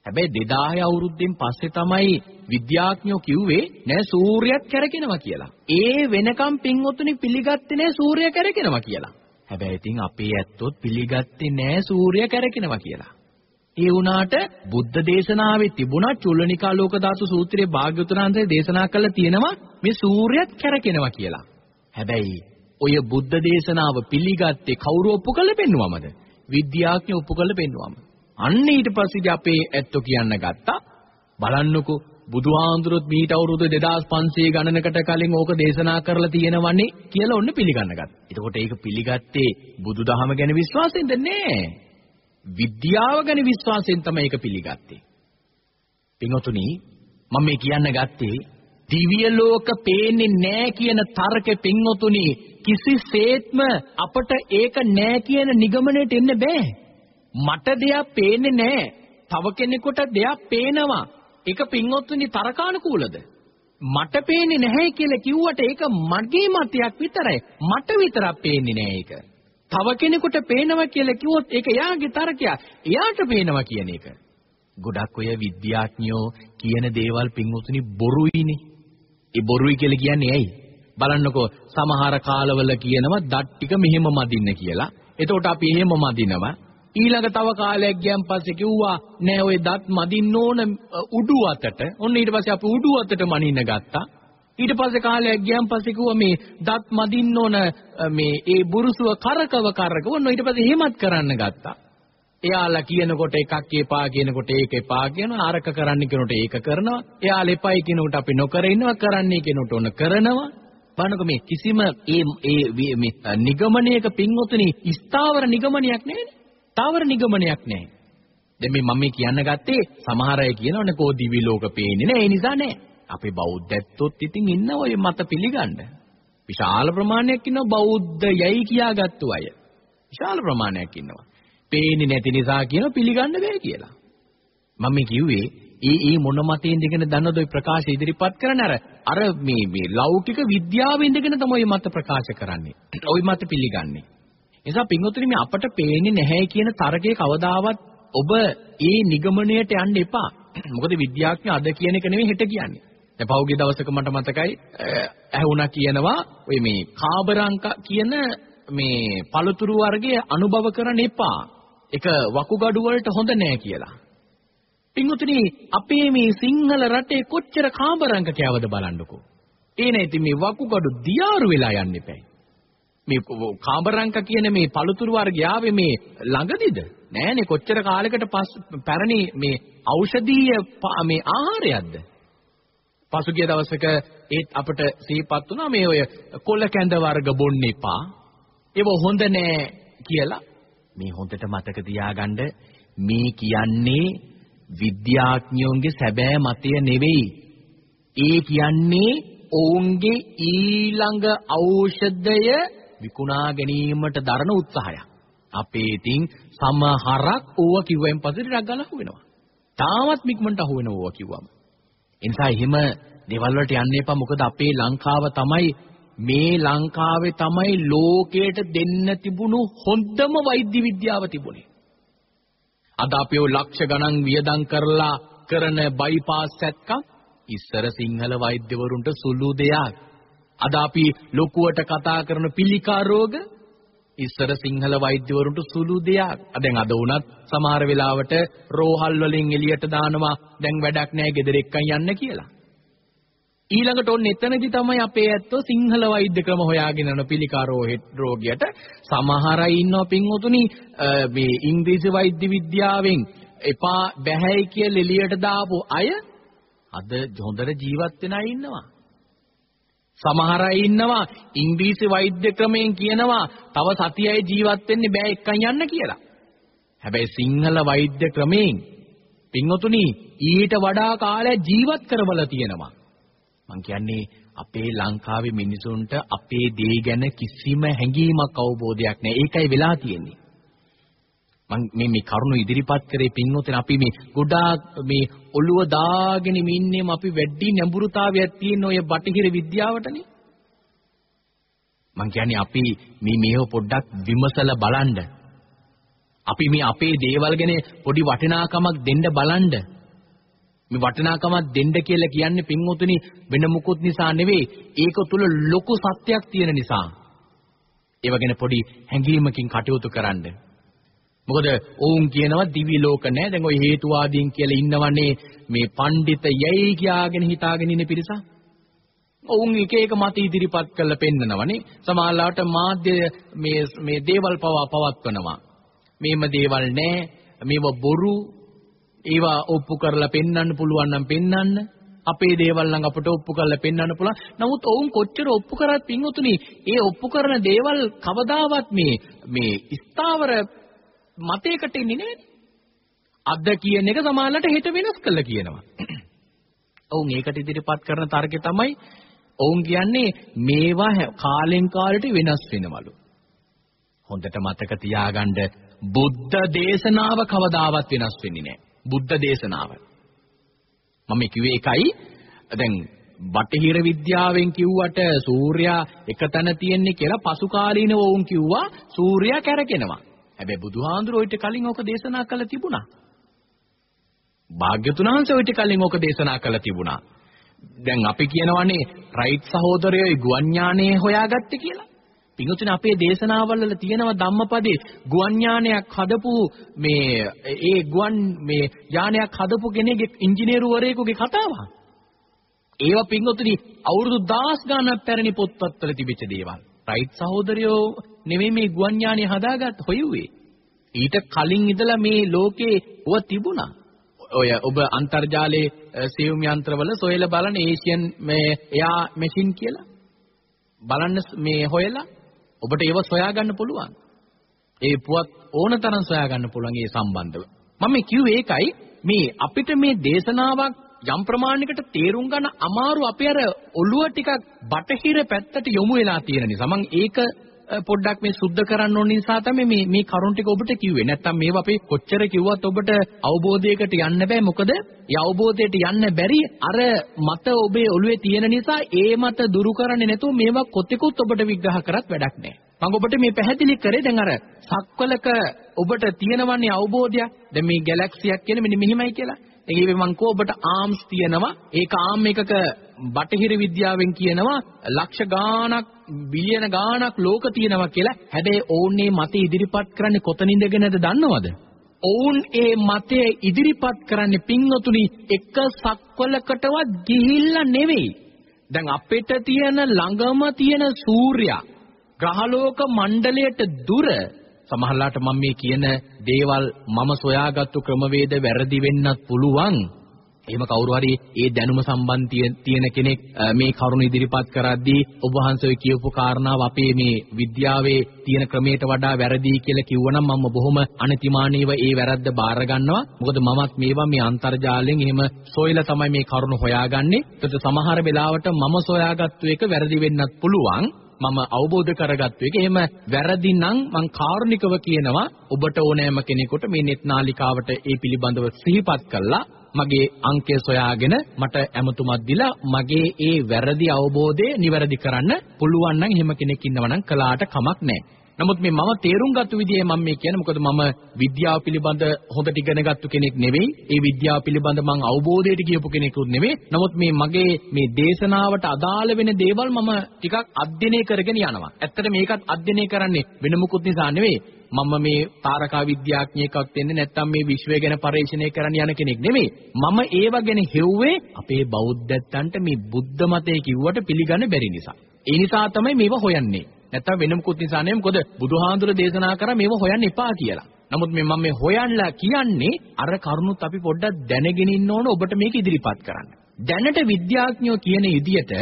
හැබැයි 2000 අවුරුද්දෙන් පස්සේ තමයි විද්‍යාඥයෝ කිව්වේ නෑ සූර්යයත් කැරකෙනවා කියලා. ඒ වෙනකම් පින්වතුනි පිළිගත්තේ නෑ සූර්යයා කැරකෙනවා කියලා. හැබැයි ඉතින් අපේ ඇත්තොත් පිළිගත්තේ නෑ සූර්යයා කැරකෙනවා කියලා. ඒ වුණාට බුද්ධ දේශනාවේ තිබුණා චුල්ලනිකා ලෝක ධාතු සූත්‍රයේ භාග්‍යවතුන්න්සේ දේශනා කළා තියෙනවා මේ සූර්යයත් කැරකෙනවා කියලා. හැබැයි ඔය බුද්ධ දේශනාව පිළිගත්තේ කවුරු ඔප්පු කළ පෙන්නුවමද? විද්‍යාඥයෝ ඔප්පු කළ පෙන්නුවම. අන්න ඊට පස්සේ අපේ ඇත්තෝ කියන්න ගත්තා. බලන්නකෝ බුදුහාඳුරොත් මීට අවුරුදු 2500 ගණනකට කලින් ඕක දේශනා කරලා තියෙනවනේ කියලා ඔන්න පිළිගන්න ගත්තා. එතකොට ඒක පිළිගත්තේ බුදුදහම ගැන විශ්වාසයෙන්ද නෑ. විද්‍යාව ගැන විශ්වාසයෙන් තමයි ඒක පිළිගත්තේ. පින්වතුනි මම මේ කියන්න ගත්තේ දිව්‍ය ලෝක පේන්නේ නැහැ කියන තර්කෙ පින්වතුනි කිසිසේත්ම අපට ඒක නැහැ කියන නිගමනයට එන්න බෑ. මට දෙයක් පේන්නේ නැහැ. තව කෙනෙකුට දෙයක් පේනවා. ඒක පින්වතුනි තරකානුකූලද? මට පේන්නේ නැහැ කියලා කිව්වට ඒක මගේ මතයක් විතරයි. මට විතරක් පේන්නේ නැහැ ඒක. තව කෙනෙකුට පේනවා කියලා කිව්වොත් ඒක එයාගේ තර්කයක්. එයාට පේනවා කියන එක. ගොඩක් ඔය විද්‍යාඥයෝ කියන දේවල් පින්වතුනි බොරුයිනේ. ඒ බොරුයි කියලා කියන්නේ ඇයි? බලන්නකෝ සමහර කාලවල කියනවා දත් ටික මෙහෙම මදින්න කියලා. එතකොට අපි එහෙම මදිනවා. ඊළඟ තව කාලයක් ගියන් පස්සේ කිව්වා නෑ ඔය දත් මදින්න ඕන උඩු අතට. ඔන්න ඊට පස්සේ අපි උඩු අතට මනින්න ගත්තා. ඊට පස්සේ කාලයක් ගියන් පස්සේ කිව්වා මේ දත් මදින්න ඕන මේ ඒ බුරුසුව කරකව කරකව ඔන්න ඊට පස්සේ එහෙමත් කරන්න ගත්තා. එයාලා කියනකොට එකක් එපා කියනකොට ඒක එපා කියනවා අරක කරන්න කියනකොට ඒක කරනවා. එයාලා එපයි කියනකොට අපි නොකර ඉන්නවා කරන්නේ කියනකොට ඔන්න කරනවා. බලන්නකො මේ කිසිම ඒ ඒ මේ නිගමනයක පින්වතුනි ස්ථාවර නිගමනයක් නෙවෙයි. තාවර නිගමනයක් නැහැ. දැන් මේ මම මේ කියන්න ගත්තේ සමහර අය කියනවනේ කෝ දිවි ලෝක පේන්නේ නෑ ඒ නිසා නෑ. අපේ බෞද්ධත්වොත් ඉතින් ඉන්න ඔය මත පිළිගන්න. විශාල ප්‍රමාණයක් ඉන්නවා බෞද්ධයයි කියාගත්තු අය. විශාල ප්‍රමාණයක් ඉන්නවා. පේන්නේ නැති නිසා කියන පිළිගන්න බෑ කියලා. මම කිව්වේ ඒ ඒ මොන මතේ ඉඳගෙන දන්නවද ඔය ප්‍රකාශ ඉදිරිපත් කරන්නේ අර අර මේ මේ ලෞකික විද්‍යාවේ ඉඳගෙන තමයි මත ප්‍රකාශ කරන්නේ. ওই මත පිළිගන්නේ. නිසා පින්වතුනි මේ අපට පේන්නේ නැහැ කියන තරකේ කවදාවත් ඔබ ඒ නිගමනයට යන්න එපා. මොකද විද්‍යාඥයෝ අද කියන එක නෙමෙයි හෙට කියන්නේ. දැන් පහුගිය දවසක මට මතකයි ඇහුණා කියනවා ඔය මේ කාබරංක කියන මේ පළතුරු වර්ගය අනුභව කරන්න එපා. ඒක වකුගඩු වලට හොඳ නෑ කියලා. පින්වතුනි අපේ මේ සිංහල රටේ කොච්චර කාමරංග කෑවද බලන්නකෝ. ඒ නැති මේ වකුගඩු දියාරු වෙලා යන්න එපැයි. මේ කාමරංග කියන මේ පළතුරු වර්ගය ආවේ මේ ළඟදිද? නෑනේ කොච්චර කාලයකට පස් පැරණි මේ ඖෂධීය මේ ආහාරයක්ද? පසුගිය දවසක ඒත් අපිට සිහිපත් වුණා මේ ඔය කොළ කැඳ වර්ග බොන්න එපා. ඒව හොඳ නෑ කියලා. මේ හොඳට මතක තියාගන්න මේ කියන්නේ විද්‍යාඥයෝන්ගේ සැබෑ මතය නෙවෙයි. ඒ කියන්නේ ඔවුන්ගේ ඊළඟ ඖෂධය විකුණා ගැනීමට දරන උත්සාහයක්. අපේ ඉතින් සමහරක් ඕවා කිව්වෙන් පස්සේ ටිකක් ගාලා අහුවෙනවා. තාමත් මික්මන්ට අහුවෙනවා ඕවා කිව්වම. ඒ නිසා එහෙම දේවල් වලට යන්න එපා මොකද අපේ ලංකාව තමයි මේ ලංකාවේ තමයි ලෝකයට දෙන්න තිබුණු හොඳම වෛද්‍ය විද්‍යාව තිබුණේ. අද අපි ඔය ලක්ෂ ගණන් වියදම් කරලා කරන බයිපාස් සැත්කම් ඉස්සර සිංහල වෛද්‍යවරුන්ට සුළු දෙයක්. අද අපි ලොකුවට කතා කරන පිළිකා රෝග ඉස්සර සිංහල වෛද්‍යවරුන්ට සුළු දෙයක්. දැන් අද වුණත් සමහර වෙලාවට රෝහල් වලින් එළියට දානවා දැන් වැඩක් නැහැ ගෙදර එක්කන් යන්න කියලා. ඊළඟට ඔන්න එතනදි තමයි අපේ ඇත්තෝ සිංහල වෛද්‍ය ක්‍රම හොයාගෙන යන පිළිකා රෝගියට සමහර අය ඉන්නවා පින්වතුනි මේ ඉංග්‍රීසි වෛද්‍ය විද්‍යාවෙන් එපා බැහැයි කියලා එළියට දාපු අය අද හොඳට ජීවත් වෙන අය ඉන්නවා. සමහර අය ඉන්නවා ඉංග්‍රීසි වෛද්‍ය ක්‍රමයෙන් කියනවා තව සතියයි ජීවත් වෙන්න බෑ එක්කන් යන්න කියලා. හැබැයි සිංහල වෛද්‍ය ක්‍රමයෙන් පින්වතුනි ඊට වඩා කාලයක් ජීවත් කරවලා තියෙනවා. මං කියන්නේ අපේ ලංකාවේ මිනිසුන්ට අපේ දේ ගැන කිසිම හැඟීමක් අවබෝධයක් නැහැ. ඒකයි වෙලා තියෙන්නේ. මං මේ මේ කරුණු ඉදිරිපත් කරේ පින්වතුනි අපි මේ ගොඩාක් මේ ඔළුව දාගෙන ඉන්නේම අපි වැඩි නැඹුරුතාවයක් තියෙන ඔය බටහිර විද්‍යාවටනේ. මං කියන්නේ අපි මේ මේව පොඩ්ඩක් විමසලා බලන්න. අපි මේ අපේ දේවල් ගැන පොඩි වටිනාකමක් දෙන්න බලන්න. මේ වටිනාකමක් දෙන්න කියලා කියන්නේ පින්වතුනි වෙන මුකුත් නිසා නෙවෙයි ඒක තුල ලොකු සත්‍යයක් තියෙන නිසා. ඒව ගැන පොඩි හැඟීමකින් කටයුතු කරන්න. මොකද ඔවුන් කියනවා දිවි ලෝක නැහැ දැන් ওই හේතුවාදීන් කියලා ඉන්නවනේ මේ පඬිත යයි කියාගෙන හිතාගෙන ඉන්න පිරිස ඔවුන් එක එක මත ඉදිරිපත් කරලා පෙන්නනවනේ. සමහරවිට මාධ්‍ය මේ මේ දේවල් පවා පවත්වනවා. මේම දේවල් නැහැ මේව බොරු ඒවා ඔප්පු කරලා පෙන්වන්න පුළුවන් නම් පෙන්වන්න. අපේ දේවල් නම් අපට ඔප්පු කරලා පෙන්වන්න පුළුවන්. නමුත් ඔවුන් කොච්චර ඔප්පු කරත් පින්වතුනි, ඒ ඔප්පු කරන දේවල් කවදාවත් මේ මේ ස්ථාවර මතයකට එන්නේ නැහැ. අද කියන එක සමානලට හෙට වෙනස් කළා කියනවා. ඔවුන් ඒකට ඉදිරිපත් කරන තර්කය තමයි ඔවුන් කියන්නේ මේවා කාලෙන් කාලට වෙනස් වෙනවලු. හොඳට මතක තියාගන්න බුද්ධ දේශනාව කවදාවත් වෙනස් වෙන්නේ නැහැ. බුද්ධ දේශනාව. මම කිව්වේ එකයි දැන් බටහිර විද්‍යාවෙන් කිව්වට සූර්යා එකතැන තියෙන්නේ කියලා පසු කාලීනව වුන් කිව්වා සූර්යා කැරකෙනවා. හැබැයි බුදුහාඳුරෝ ඊට කලින් ඕක දේශනා කළා තිබුණා. භාග්‍යතුන් වහන්සේ ඊට කලින් ඕක දේශනා කළා තිබුණා. දැන් අපි කියනවානේ රයිට් සහෝදරයෝ ගුවන් ඥානය හොයාගත්තේ කියලා. පිඟුතුන අපේ දේශනාවල් වල තියෙනවා ධම්මපදේ ගුවන් යානයක් හදපු මේ ඒ ගුවන් මේ යානයක් හදපු කෙනෙක්ගේ ඉංජිනේරුවරයෙකුගේ කතාවක්. ඒවා පිඟුතුනි අවුරුදු 10 ගණනක් පැරණි පොත්පත්වල තිබිච්ච දේවල්. රයිට් සහෝදරයෝ නෙමෙයි මේ ගුවන් යානය හදාගත් හොයුවේ. ඊට කලින් ඉඳලා මේ ලෝකේ ඔව තිබුණා. ඔය ඔබ අන්තර්ජාලයේ සෙවුම් යන්ත්‍රවල සොයලා බලන ඒෂියන් මේ එයා මැෂින් කියලා බලන්න මේ හොයලා ඔබට ඒව සොයා ගන්න පුළුවන්. ඒ පුවත් ඕන තරම් සොයා ගන්න පුළුවන් ඒ සම්බන්ධව. මම කිව්වේ ඒකයි මේ අපිට මේ දේශනාවක් යම් ප්‍රමාණයකට තේරුම් ගන්න අමාරු අපි අර ඔළුව ටිකක් බටහිර පැත්තට යොමු වෙලා තියෙන නිසා මම ඒක පොඩ්ඩක් මේ සුද්ධ කරන්න ඕන නිසා තමයි මේ මේ කරුණ ටික ඔබට කිව්වේ. නැත්තම් මේවා අපි කොච්චර කිව්වත් ඔබට අවබෝධයකට යන්න බෑ. මොකද ඒ අවබෝධයට යන්න බැරි අර මත ඔබේ ඔළුවේ තියෙන නිසා ඒ මත දුරු කරන්නේ නැතුව මේවා කොතෙකුත් ඔබට විග්‍රහ කරත් වැඩක් නෑ. මම ඔබට මේ පැහැදිලි කරේ දැන් අර සක්වලක ඔබට තියෙනවන්නේ අවබෝධයක්. දැන් මේ ගැලැක්සියක් කියන්නේ මෙන්න මෙහිමයි කියලා. ඒකේ මං කෝ ඔබට ආම්ස් තියෙනවා. ඒක ආම් එකක බටහිර විද්‍යාවෙන් කියනවා ලක්ෂ ගාණක් බිලියන ගාණක් ලෝක තියෙනවා කියලා. හැබැයි ඕන්නේ මත ඉදිරිපත් කරන්නේ කොතනින්දගෙනද දන්නවද? ඔවුන් ඒ මතය ඉදිරිපත් කරන්නේ පින්වතුනි එක සක්වලකටවත් ගිහිල්ලා නෙවෙයි. දැන් අපිට තියෙන ළඟම තියෙන සූර්යා ග්‍රහලෝක මණ්ඩලයට දුර සමහරලාට මම මේ කියන දේවල් මම සොයාගත්තු ක්‍රමවේද වැරදි වෙන්නත් පුළුවන්. එහෙම කවුරු හරි ඒ දැනුම සම්බන්ධ තියෙන කෙනෙක් මේ කරුණ ඉදිරිපත් කරද්දී ඔබ වහන්සේ කියපු කාරණාව අපේ මේ විද්‍යාවේ තියෙන ක්‍රමයට වඩා වැරදි කියලා කිව්වනම් මම බොහොම අනතිමානීව ඒ වැරද්ද බාර ගන්නවා. මොකද මමත් මේවා මේ අන්තර්ජාලයෙන් එහෙම සොයලා තමයි මේ කරුණ හොයාගන්නේ. ඒත් සමහර වෙලාවට මම සොයාගත්තු එක වැරදි වෙන්නත් පුළුවන්. මම අවබෝධ කරගත්තු එක. එහෙම වැරදි නම් මං කාරුණිකව කියනවා ඔබට ඕනෑම කෙනෙකුට මේ net නාලිකාවට ඒ පිළිබඳව සිහිපත් කළා මගේ අංකය සොයාගෙන මට ඇමතුමක් දීලා මගේ ඒ වැරදි අවබෝධය නිවැරදි කරන්න පුළුවන් නම් එහෙම කෙනෙක් ඉන්නවා නම් කලාට කමක් නැහැ. නමුත් මේ මම තේරුම් ගත්ත විදිහේ මම මේ කියන්නේ මොකද මම විද්‍යාව පිළිබඳ හොඳට ඉගෙන ගත්ත කෙනෙක් නෙවෙයි. ඒ විද්‍යාව පිළිබඳ මම අවබෝධයට ගියපු කෙනෙකුත් නෙවෙයි. නමුත් මේ මගේ මේ දේශනාවට අදාළ වෙන දේවල් මම ටිකක් අධ්‍යයනය කරගෙන යනවා. ඇත්තට මේකත් අධ්‍යයනය කරන්නේ වෙන මොකුත් නිසා නෙවෙයි. මම මේ තාරකා විද්‍යාඥයෙක්වත් වෙන්නේ නැත්නම් මේ විශ්වය ගැන පරීක්ෂණය කරන්න යන කෙනෙක් නෙමෙයි. මම ඒව ගැන හෙව්වේ අපේ බෞද්ධයන්ට මේ බුද්ධ මතය කිව්වට පිළිගන්න බැරි නිසා. ඒ නිසා තමයි මේව හොයන්නේ. නැත්තම් වෙන මොකුත් නිසා නෙමෙයි මොකද බුදුහාඳුර දේශනා කරා මේව හොයන්න එපා කියලා. නමුත් මේ මම මේ හොයන්නලා කියන්නේ අර කරුණුත් අපි පොඩ්ඩක් දැනගෙන ඉන්න ඕන ඔබට මේක ඉදිරිපත් කරන්න. දැනට විද්‍යාඥයෝ කියන විදිහට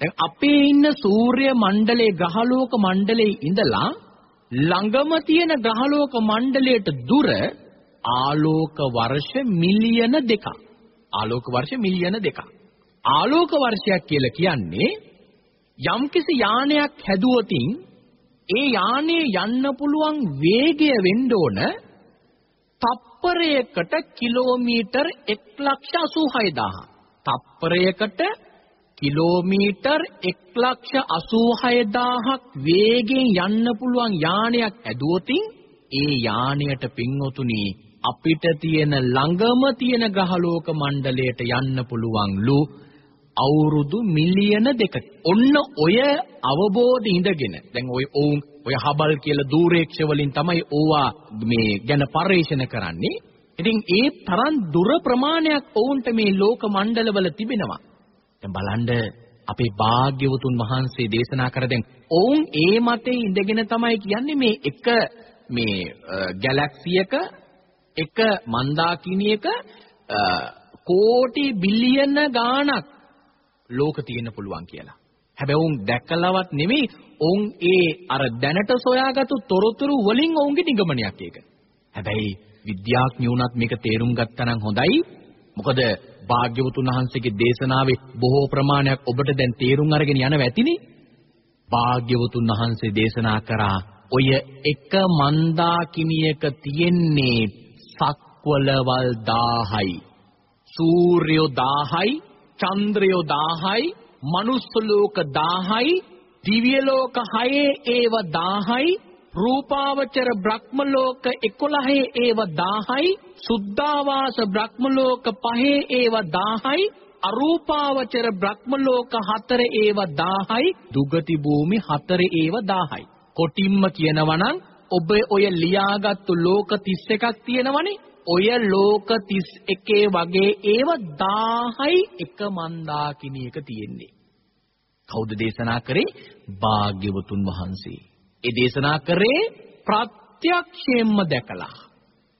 දැන් අපේ ඉන්න සූර්ය මණ්ඩලයේ ග්‍රහලෝක මණ්ඩලයේ ඉඳලා ළඟම තියෙන ග්‍රහලෝක මණ්ඩලයට දුර ආලෝක වර්ෂ මිලියන දෙකක්. ආලෝක වර්ෂ මිලියන දෙකක්. ආලෝක වර්ෂයක් කියලා කියන්නේ යම්කිසි යානයක් හැදුවොතින් ඒ යානේ යන්න පුළුවන් වේගය වෙන්න ඕන තප්පරයකට කිලෝමීටර් 186000. තප්පරයකට කිලෝමීටර් 186000ක් වේගෙන් යන්න පුළුවන් යානයක් ඇදුවොතින් ඒ යානයට පින්වතුනි අපිට තියෙන ළඟම තියෙන ග්‍රහලෝක මණ්ඩලයට යන්න පුළුවන්ලු අවුරුදු මිලියන දෙකට. ඔන්න ඔය අවබෝධ ඉඳගෙන දැන් ඔය ඔවුන් ඔය හබල් කියලා දූරේක්ෂ වලින් තමයි ඕවා මේ ගැන පරිශන කරන්නේ. ඉතින් ඒ තරම් දුර ප්‍රමාණයක් ඔවුන්ට මේ ලෝක මණ්ඩලවල තිබෙනවා. දැන් බලන්න අපේ භාග්‍යවතුන් වහන්සේ දේශනා කර දැන් ඔවුන් ඒ මතේ ඉඳගෙන තමයි කියන්නේ මේ එක මේ ගැලැක්සියක එක මන්දාකිනියක කෝටි බිලියන ගාණක් ලෝක තියෙන්න පුළුවන් කියලා. හැබැයි උන් දැකලවත් නෙමෙයි උන් ඒ අර දැනට සොයාගත්තු තොරතුරු වලින් උන්ගේ නිගමනයක් ඒක. හැබැයි විද්‍යාඥයෝනත් මේක තේරුම් ගත්තා නම් හොඳයි. මොකද භාග්‍යවතුන් වහන්සේගේ දේශනාවේ බොහෝ ප්‍රමාණයක් ඔබට දැන් තේරුම් අරගෙන යනවා ඇතිනේ. භාග්‍යවතුන් වහන්සේ දේශනා කරා ඔය එක මන්දාකිනියක තියෙන්නේ සක්වලවල් 1000යි. සූර්යෝ 1000යි චන්ද්‍රයෝ 1000යි, මනුස්ස ලෝක 1000යි, දිව්‍ය ලෝක 6 ඒව 1000යි, රූපාවචර බ්‍රහ්ම ලෝක 11 ඒව 1000යි, සුද්ධාවාස බ්‍රහ්ම ලෝක 5 ඒව 1000යි, අරූපාවචර බ්‍රහ්ම ලෝක 4 ඒව 1000යි, දුගති භූමි 4 ඒව 1000යි. කොටින්ම කියනවනම් ඔබ ඔය ලියාගත්තු ලෝක 31ක් තියෙනවනේ ඔය ලෝක 31 වගේ ඒව 1000යි එක මන්දාකිනියක තියෙන්නේ. කවුද දේශනා කරේ? භාග්‍යවතුන් වහන්සේ. ඒ දේශනා කරේ ප්‍රත්‍යක්ෂයෙන්ම දැකලා.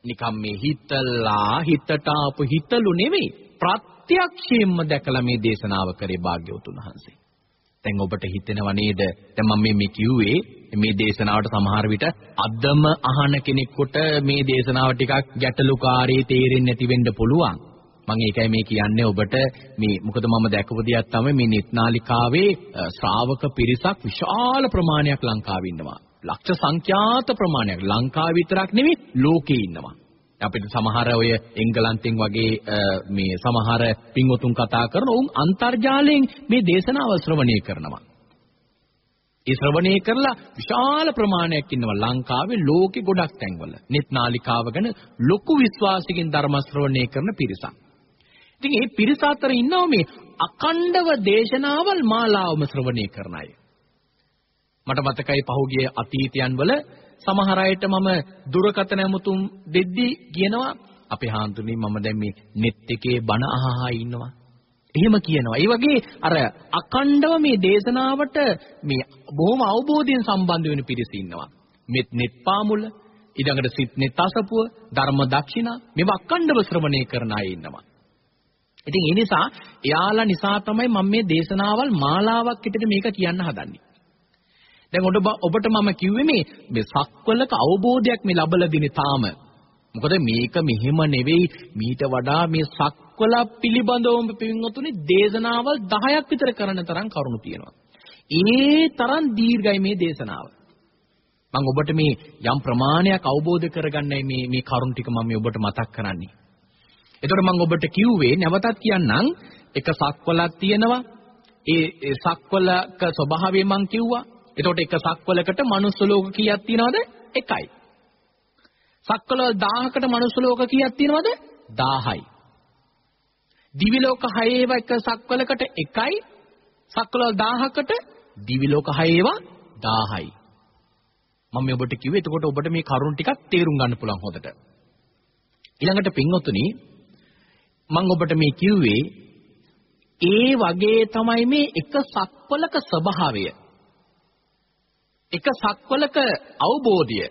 නිකම් මේ හිතලා හිතට ආපු හිතලු නෙවෙයි. ප්‍රත්‍යක්ෂයෙන්ම දැකලා මේ දේශනාව කරේ භාග්‍යවතුන් වහන්සේ. දැන් ඔබට හිතෙනව නේද? දැන් මම මේ කිව්වේ මේ දේශනාවට සමහර විට අදම අහන කෙනෙකුට මේ දේශනාව ටිකක් ගැටලුකාරී තේරෙන්නේ නැති වෙන්න පුළුවන්. මම ඒකයි මේ කියන්නේ ඔබට මේ මොකද මම දැකපු දෙයක් තමයි මේ නිත්නාලිකාවේ ශ්‍රාවක පිරිසක් විශාල ප්‍රමාණයක් ලංකාවේ ඉන්නවා. ලක්ෂ සංඛ්‍යාත ප්‍රමාණයක් ලංකාව විතරක් නෙවෙයි ලෝකේ ඉන්නවා. අපිට සමහර ඔය එංගලන්තෙන් වගේ මේ සමහර පින්වතුන් කතා කරන උන් අන්තර්ජාලයෙන් මේ දේශනාව ශ්‍රවණය කරනවා. ඒ ශ්‍රවණය කරලා විශාල ප්‍රමාණයක් ඉන්නවා ලංකාවේ ලෝකෙ ගොඩක් තැන්වල. net නාලිකාව ගැන ලොකු විශ්වාසකින් ධර්ම ශ්‍රවණය කරන පිරිසක්. ඉතින් මේ පිරිස අතර ඉන්නවා මේ අකණ්ඩව දේශනාවල් මාලාවම ශ්‍රවණය කරන අය. මට මතකයි පහුගිය අතීතයන් වල සමහර අයට මම දුරකථන ඇමතුම් දෙද්දී කියනවා අපේ හාන්තුනේ මම දැන් මේ net එකේ බණ අහහා ඉන්නවා. එහෙම කියනවා. ඒ වගේ අර අකණ්ඩව මේ දේශනාවට මේ බොහොම අවබෝධයෙන් සම්බන්ධ වෙන පිරිස ඉන්නවා. මෙත් net පාමුල, ඊළඟට සිත් net අසපුව, ධර්ම දක්ෂිනා මේවා අකණ්ඩව ශ්‍රවණය කරන අය ඉන්නවා. ඉතින් ඒ නිසා එයාලා නිසා තමයි මම මේ දේශනාවල් මාලාවක් විදිහට මේක කියන්න හදන්නේ. දැන් ඔබ ඔබට මම කිව්වේ මේ මේ සක්වලක අවබෝධයක් මේ ලබලා දිනේ තාම. මොකද මේක මෙහෙම නෙවෙයි මීට වඩා මේ සක්වල පිළිබඳවම පින්වතුනි දේශනාවල් 10ක් විතර කරන තරම් කරුණු තියෙනවා. ඒ තරම් දීර්ඝයි මේ දේශනාව. මම ඔබට මේ යම් ප්‍රමාණයක් අවබෝධ කරගන්නයි මේ මේ කරුණු ටික මම ඔබට මතක් කරන්නේ. එතකොට මම ඔබට කිව්වේ නැවතත් කියන්නම් එක සක්වලක් තියෙනවා. ඒ සක්වලක ස්වභාවය මම කිව්වා. එතකොට එක සක්වලකට මනුස්ස ලෝක කීයක් තියෙනවද? එකයි. සක්වල 1000කට මනුස්ස ලෝක කීයක් තියෙනවද? 1000යි. දිවි ලෝක 6 ඒවා එක සක්වලකට එකයි. සක්වල 1000කට දිවි ලෝක 6 ඒවා 1000යි. මම මේ ඔබට කිව්වේ එතකොට ඔබට මේ කරුණ ටිකක් තේරුම් ගන්න පුළුවන් හොඳට. ඊළඟට පින්වතුනි මම ඔබට මේ කිව්වේ ඒ වගේ තමයි මේ එක සක්වලක ස්වභාවය. එක සක්වලක අවබෝධය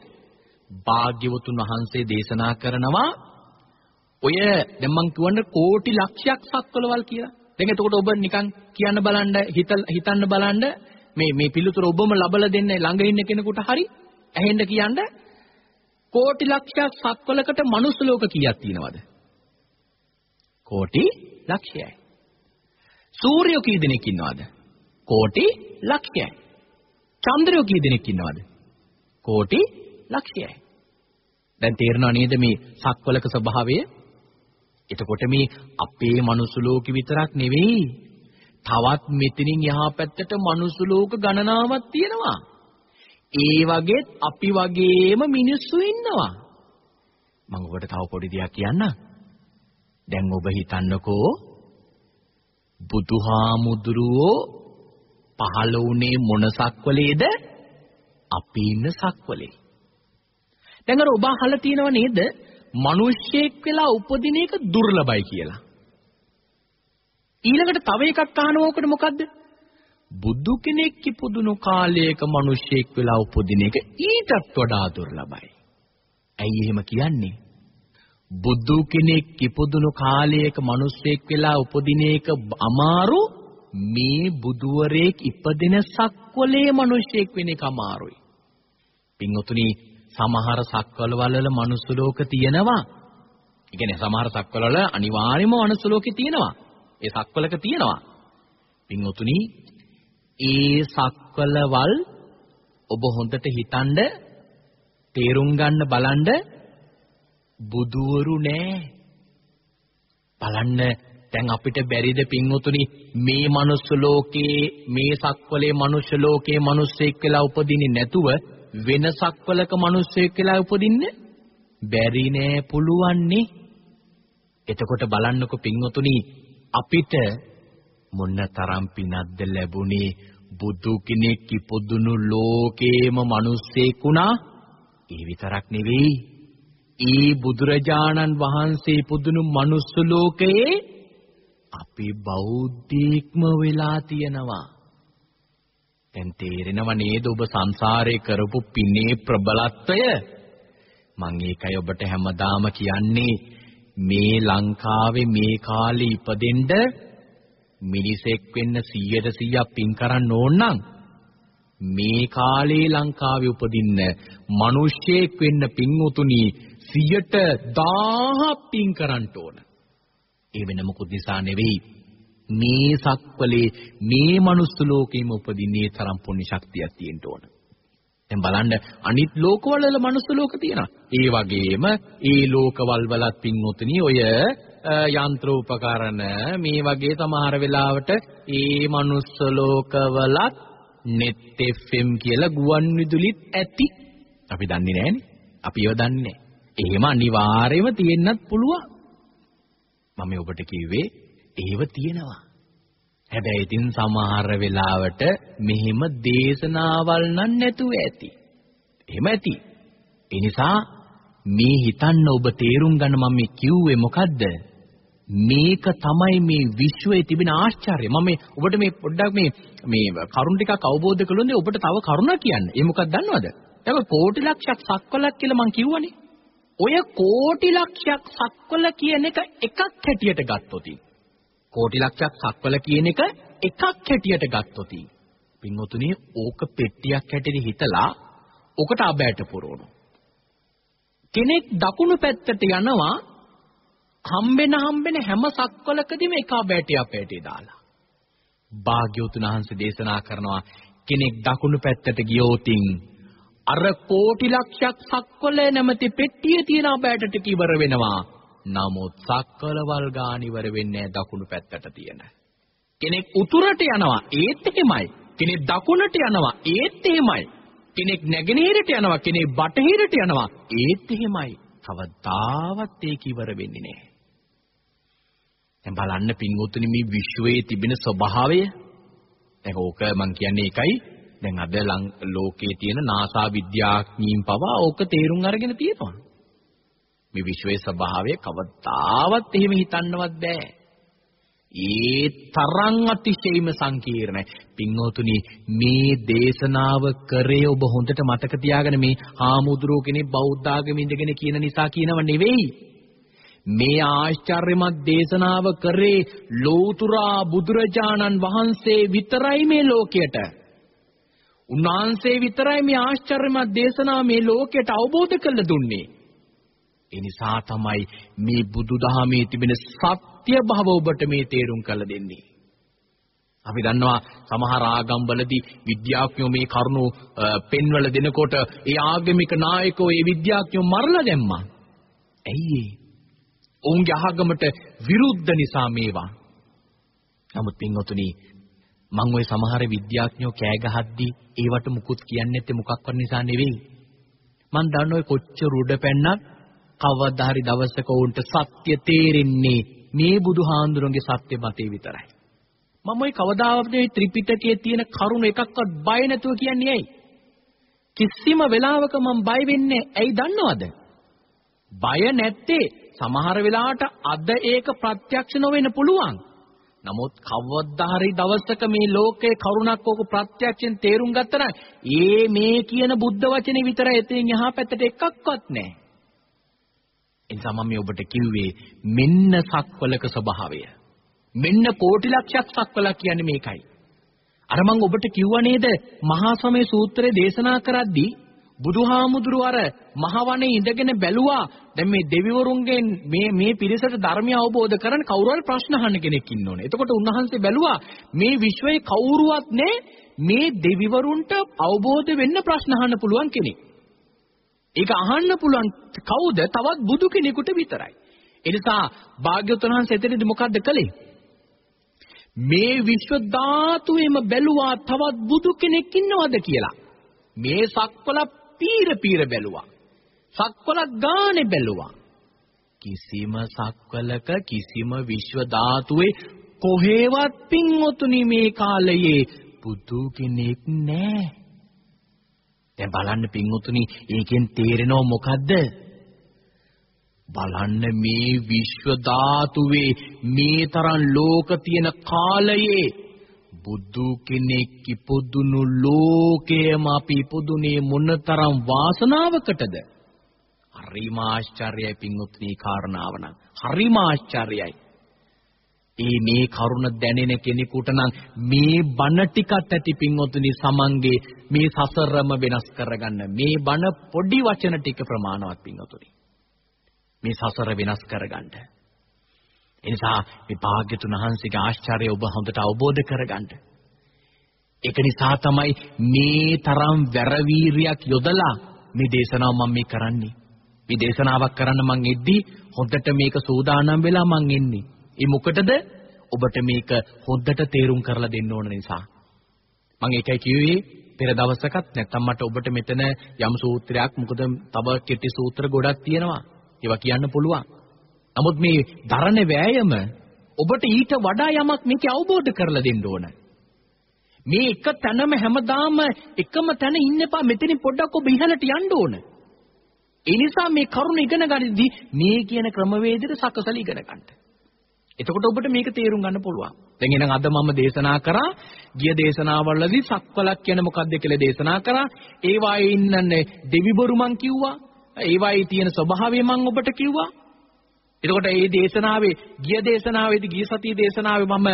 භාග්‍යවතුන් වහන්සේ දේශනා කරනවා ඔය දැන් මං කියවන්න කෝටි ලක්ෂයක් සක්වලවල් කියලා. දැන් එතකොට ඔබ නිකන් කියන්න බලන්න හිතන්න බලන්න මේ මේ පිළිතුර ඔබම ලබලා දෙන්න ළඟ ඉන්න කෙනෙකුට හරි ඇහෙන්න කියන්න කෝටි ලක්ෂයක් සක්වලකට මනුස්ස ලෝක කීයක් තියෙනවද? කෝටි ලක්ෂයයි. සූර්යෝ කී දෙනෙක් ඉන්නවද? කෝටි ලක්ෂයයි. චන්ද්‍රයෝ කී දෙනෙක් ඉන්නවද? කෝටි ලක්ෂයයි. දැන් තේරෙනව නේද මේ සක්වලක ස්වභාවය? එතකොට මේ අපේ මනුස්ස ලෝකෙ විතරක් නෙවෙයි. තවත් මෙතනින් යහා පැත්තට මනුස්ස ලෝක ගණනාවක් තියෙනවා. ඒ වගේත් අපි වගේම මිනිස්සු ඉන්නවා. මම ඔබට තව පොඩි දෙයක් කියන්නම්. දැන් ඔබ හිතන්නකෝ බුදුහාමුදුරුවෝ පහළ වුණේ මොන සක්වලේද? අපි ඉන්න සක්වලේ. දැන් අර ඔබ අහලා තියෙනව නේද? මිනිස්සෙක් වෙලා උපදින එක දුර්ලභයි කියලා. ඊළඟට තව එකක් අහනවා ඕකට මොකද්ද? බුදු කෙනෙක් ඉපදුණු කාලයක මිනිස්සෙක් වෙලා උපදින එක ඊටත් වඩා දුර්ලභයි. ඇයි එහෙම කියන්නේ? බුදු කෙනෙක් ඉපදුණු කාලයක මිනිස්සෙක් වෙලා උපදින එක අමාරු මේ බුදුවරයෙක් ඉපදෙන සක්වලේ මිනිස්සෙක් වෙන එක අමාරුයි. පින්වතුනි සමහර සක්වල වල මනුස්ස ලෝක තියෙනවා. ඒ කියන්නේ සමහර සක්වල වල අනිවාර්යයෙන්ම මනුස්ස ලෝකේ තියෙනවා. ඒ සක්වලක තියෙනවා. පින්වතුනි ඒ සක්වලවල් ඔබ හොඳට හිතනද තේරුම් ගන්න බලන්න බුදුවරු නෑ. බලන්න දැන් අපිට බැරිද පින්වතුනි මේ මනුස්ස ලෝකේ මේ සක්වලේ මනුෂ්‍ය ලෝකේ මිනිස්සෙක් වෙලා උපදින්නේ නැතුව වෙන සක්වලක මිනිස්සෙක් වෙලා උපදින්න බැරි නෑ පුළුවන්නේ. එතකොට බලන්නකො පින්වතුනි අපිට මොන්න තරම් පිනක්ද ලැබුණේ බුදු කෙනෙක් ඉපදුණු ලෝකේම මිනිස්සෙක් වුණා. ඒ විතරක් නෙවෙයි ඒ බුදුරජාණන් වහන්සේ පුදුණු මනුස්ස ලෝකයේ අපි බෞද්ධීක්ම වෙලා තියෙනවා. දැන් තේරෙනව නේද ඔබ සංසාරේ කරපු පිනේ ප්‍රබලත්වය? මම ඒකයි ඔබට හැමදාම කියන්නේ මේ ලංකාවේ මේ කාලේ ඉපදෙන්න මිනිසෙක් වෙන්න 100ට 100ක් පින් කරන්න ඕන නම් මේ කාලේ ලංකාවේ උපදින්න මිනිස්සෙක් වෙන්න පින්වතුනි 10000ක් පින් කරන්න ඕන. ඒ වෙන මොකුත් නිසා නෙවෙයි. මේ සක්වලේ මේ මනුස්ස ලෝකෙම උපදින්නේ තරම් පුණ්‍ය ශක්තියක් තියෙන්න ඕන. දැන් බලන්න අනිත් ලෝකවල මනුස්ස ලෝක තියෙනවා. ඒ වගේම ඒ ලෝකවල වලත් පින්වතුනි ඔය යන්ත්‍ර උපකරණ මේ වගේ සමහර වෙලාවට ඒ මනුස්ස ලෝකවලත් net fm කියලා ගුවන් විදුලිත් ඇති. අපි දන්නේ නැහනේ. අපි ඒව දන්නේ නැහැ. එහෙම අනිවාර්යයෙන්ම තියෙන්නත් පුළුවන්. මම ඔබට කිව්වේ ඒව තියෙනවා. හැබැයි ඉතින් සමහර වෙලාවට මෙහෙම දේශනාවල් නම් නැතුව ඇති. එහෙම ඇති. ඒ නිසා මේ හිතන්න ඔබ තේරුම් ගන්න මම මේ කිව්වේ මොකද්ද? මේක තමයි මේ විශ්වයේ තිබෙන ආශ්චර්යය. මම මේ ඔබට මේ පොඩ්ඩක් මේ මේ කරුණ ටිකක් අවබෝධ කළොත් ඔබට තව කරුණක් කියන්න. ඒ මොකක්ද දන්නවද? දැන් කෝටි ලක්ෂයක් සක්වලක් කියලා මම කිව්වනේ. ඔය කෝටි ලක්ෂයක් සක්වල කියන එක එකක් හැටියට ගත්තොත් කෝටි ලක්ෂයක් සක්වල කියන එක එකක් හැටියට ගත්තොත් පින්වතුනි ඕක පෙට්ටියක් හැටියට හිතලා ඔකට අබෑට පුරවන කෙනෙක් දකුණු පැත්තට යනවා හම්බෙන හම්බෙන හැම සක්වලකදීම එක අබෑටය අපේටේ දාලා භාග්‍යවතුන් වහන්සේ දේශනා කරනවා කෙනෙක් දකුණු පැත්තට ගියෝතින් අර කෝටි ලක්ෂයක් සක්වල නැමැති පෙට්ටිය තියෙන අබෑටට කිවර වෙනවා. නමුත් සක්වලවල් ගාන ඉවර වෙන්නේ දකුණු පැත්තට තියෙන. කෙනෙක් උතුරට යනවා ඒත් එහෙමයි. කෙනෙක් දකුණට යනවා ඒත් එහෙමයි. කෙනෙක් නැගෙනහිරට යනවා කෙනෙක් බටහිරට යනවා ඒත් එහෙමයි. කවදාවත් ඒක ඉවර වෙන්නේ නැහැ. දැන් බලන්න පින්වතුනි මේ විශ්වයේ තිබෙන ස්වභාවය. දැන් ඕක මම කියන්නේ ඒකයි දැන් අද ලෝකයේ තියෙන NASA විද්‍යාඥයින් පවා ඕක තේරුම් අරගෙන තියෙනවා. මේ විශ්වයේ ස්වභාවය කවදාවත් එහෙම හිතන්නවත් බෑ. ඒ තරම් අතිශයින්ම සංකීර්ණයි. පින්වතුනි මේ දේශනාව කරේ ඔබ හොඳට මතක තියාගන්න මේ හාමුදුරුවෝ කෙනෙක් බෞද්ධ ආගමේ ඉඳගෙන කියන නිසා කියනව නෙවෙයි. මේ ආශ්චර්යමත් දේශනාව කරේ ලෝතුරා බුදුරජාණන් වහන්සේ විතරයි මේ ලෝකයට. උන්වහන්සේ විතරයි මේ ආශ්චර්යමත් දේශනාව මේ ලෝකයට අවබෝධ කරලා දුන්නේ. ඒ නිසා තමයි මේ බුදුදහමේ තිබෙන සත්‍ය භව ඔබට මේ තේරුම් කරලා දෙන්නේ. අපි දන්නවා සමහර ආගම්වලදී විද්‍යාඥයෝ මේ කරුණු පෙන්වල දෙනකොට ඒ ආගමික නායකයෝ ඒ විද්‍යාඥයෝ මරලා දැම්මා. ඇයි ඒ? ඔවුන්ගේ ආගමට විරුද්ධ නිසා මේවා. නමුත් පින්වතුනි මම ওই සමහර විද්‍යාඥයෝ කෑ ගහද්දී ඒවට මුකුත් කියන්නේ නැත්තේ මොකක්වත් නිසා නෙවෙයි. මම දන්න ඔය කොච්චර උඩ පැන්නත් කවදා හරි දවසක උන්ට සත්‍ය තේරෙන්නේ මේ බුදුහාඳුරන්ගේ සත්‍ය මතේ විතරයි. මම ওই කවදාවත් මේ ත්‍රිපිටකයේ තියෙන කරුණ එකක්වත් බය නැතුව කියන්නේ ඇයි? කිසිම වෙලාවක මම බය වෙන්නේ ඇයි දන්නවද? බය නැත්තේ සමහර වෙලාවට අද ඒක ප්‍රත්‍යක්ෂ නොවෙන්න පුළුවන්. නමුත් කවදා හරි දවසක මේ ලෝකේ කරුණක් ඕක ප්‍රත්‍යක්ෂයෙන් තේරුම් ගත්තා නම් ඒ මේ කියන බුද්ධ වචනේ විතරයි එතනින් එහා පැත්තට එකක්වත් නැහැ. එනිසා මම මේ ඔබට කිව්වේ මෙන්න සක්වලක ස්වභාවය. මෙන්න කෝටි ලක්ෂයක් සක්වලක් කියන්නේ මේකයි. අර මම ඔබට කිව්වා නේද මහා සමය සූත්‍රයේ දේශනා කරද්දී බුදුහාමුදුරුව අර මහවනේ ඉඳගෙන බැලුවා දැන් මේ දෙවිවරුන්ගෙන් මේ මේ පිරිසට ධර්මය අවබෝධ කරන්න කවුරු හරි ප්‍රශ්න අහන්න කෙනෙක් ඉන්න ඕනේ. එතකොට උන්වහන්සේ බැලුවා මේ විශ්වයේ කවුරුවත් නැහැ මේ දෙවිවරුන්ට අවබෝධ වෙන්න ප්‍රශ්න අහන්න පුළුවන් කෙනෙක්. ඒක අහන්න පුළුවන් කවුද? තවත් බුදු කෙනෙකුට විතරයි. ඒ නිසා භාග්‍යවතුන් වහන්සේ එතනදී මොකද්ද කළේ? මේ විශ්ව ධාතුවේම බැලුවා තවත් බුදු කෙනෙක් ඉන්නවද කියලා. මේ සක්වල පීර පීර බැලුවා. සක්වලක් ගානේ බැලුවා. කිසිම සක්වලක කිසිම විශ්ව ධාතුවේ කොහෙවත් පින්වතුනි මේ කාලයේ බුදු කෙනෙක් නැහැ. දැන් බලන්න පින්වතුනි ඒකෙන් තේරෙනව මොකද්ද? බලන්න මේ විශ්ව ධාතුවේ මේ තරම් ලෝක තියෙන කාලයේ බුදු කෙනෙක් ඉපදුණු ලෝකයේම අපි ඉපදුනේ මොනතරම් වාසනාවකටද? හරිම ආශ්චර්යයි පින්වත්නි කාරණාව නම්. හරිම ආශ්චර්යයි. ඒ මේ කරුණ දැනෙන කෙනෙකුට නම් මේ බණ ටිකත් ඇති පින්වතුනි සමන්ගේ මේ සසරම වෙනස් කරගන්න. මේ බණ පොඩි වචන ටික ප්‍රමාණවත් පින්වතුනි. මේ සසර වෙනස් කරගන්න. එනිසා මේ භාග්‍යතුන් වහන්සේගේ ආශ්චර්යය ඔබ හොඳට අවබෝධ කරගන්න. ඒක නිසා තමයි මේ තරම් වැරවීරියක් යොදලා මේ දේශනාව මම මේ කරන්නේ. මේ දේශනාවක් කරන්න මං එද්දී හොඳට මේක සූදානම් වෙලා මං එන්නේ. ඒ මොකටද? ඔබට මේක හොද්දට තේරුම් කරලා දෙන්න ඕන නිසා. මම ඒකයි කිව්වේ පෙර දවසකත් නැත්තම් මට ඔබට මෙතන යම් සූත්‍රයක් මොකද තව කෙටි සූත්‍ර ගොඩක් තියෙනවා. ඒවා කියන්න පුළුවන්. නමුත් මේ දරණ වෑයම ඔබට ඊට වඩා යමක් මේක අවබෝධ කරලා දෙන්න ඕන. මේ එක තැනම හැමදාම එකම තැන ඉන්න එපා. මෙතනින් පොඩ්ඩක් ඔබ ඉහළට යන්න ඕන. ඒ නිසා මේ කරුණ ඉගෙන ගනිද්දී මේ කියන ක්‍රමවේදෙට සකසලා ඉගෙන ගන්න. එතකොට ඔබට මේක තේරුම් ගන්න පුළුවන්. දැන් එහෙනම් අද මම දේශනා කරා ගිය දේශනාවලදී සක්වලක් කියන මොකක්ද කියලා දේශනා කරා. ඒ වායේ ඉන්නන්නේ දෙවිබරු මං කිව්වා. ඒ වායේ තියෙන ස්වභාවය මං ඔබට කිව්වා. එතකොට මේ දේශනාවේ ගිය දේශනාවේදී ගිය සතියේ දේශනාවේ මම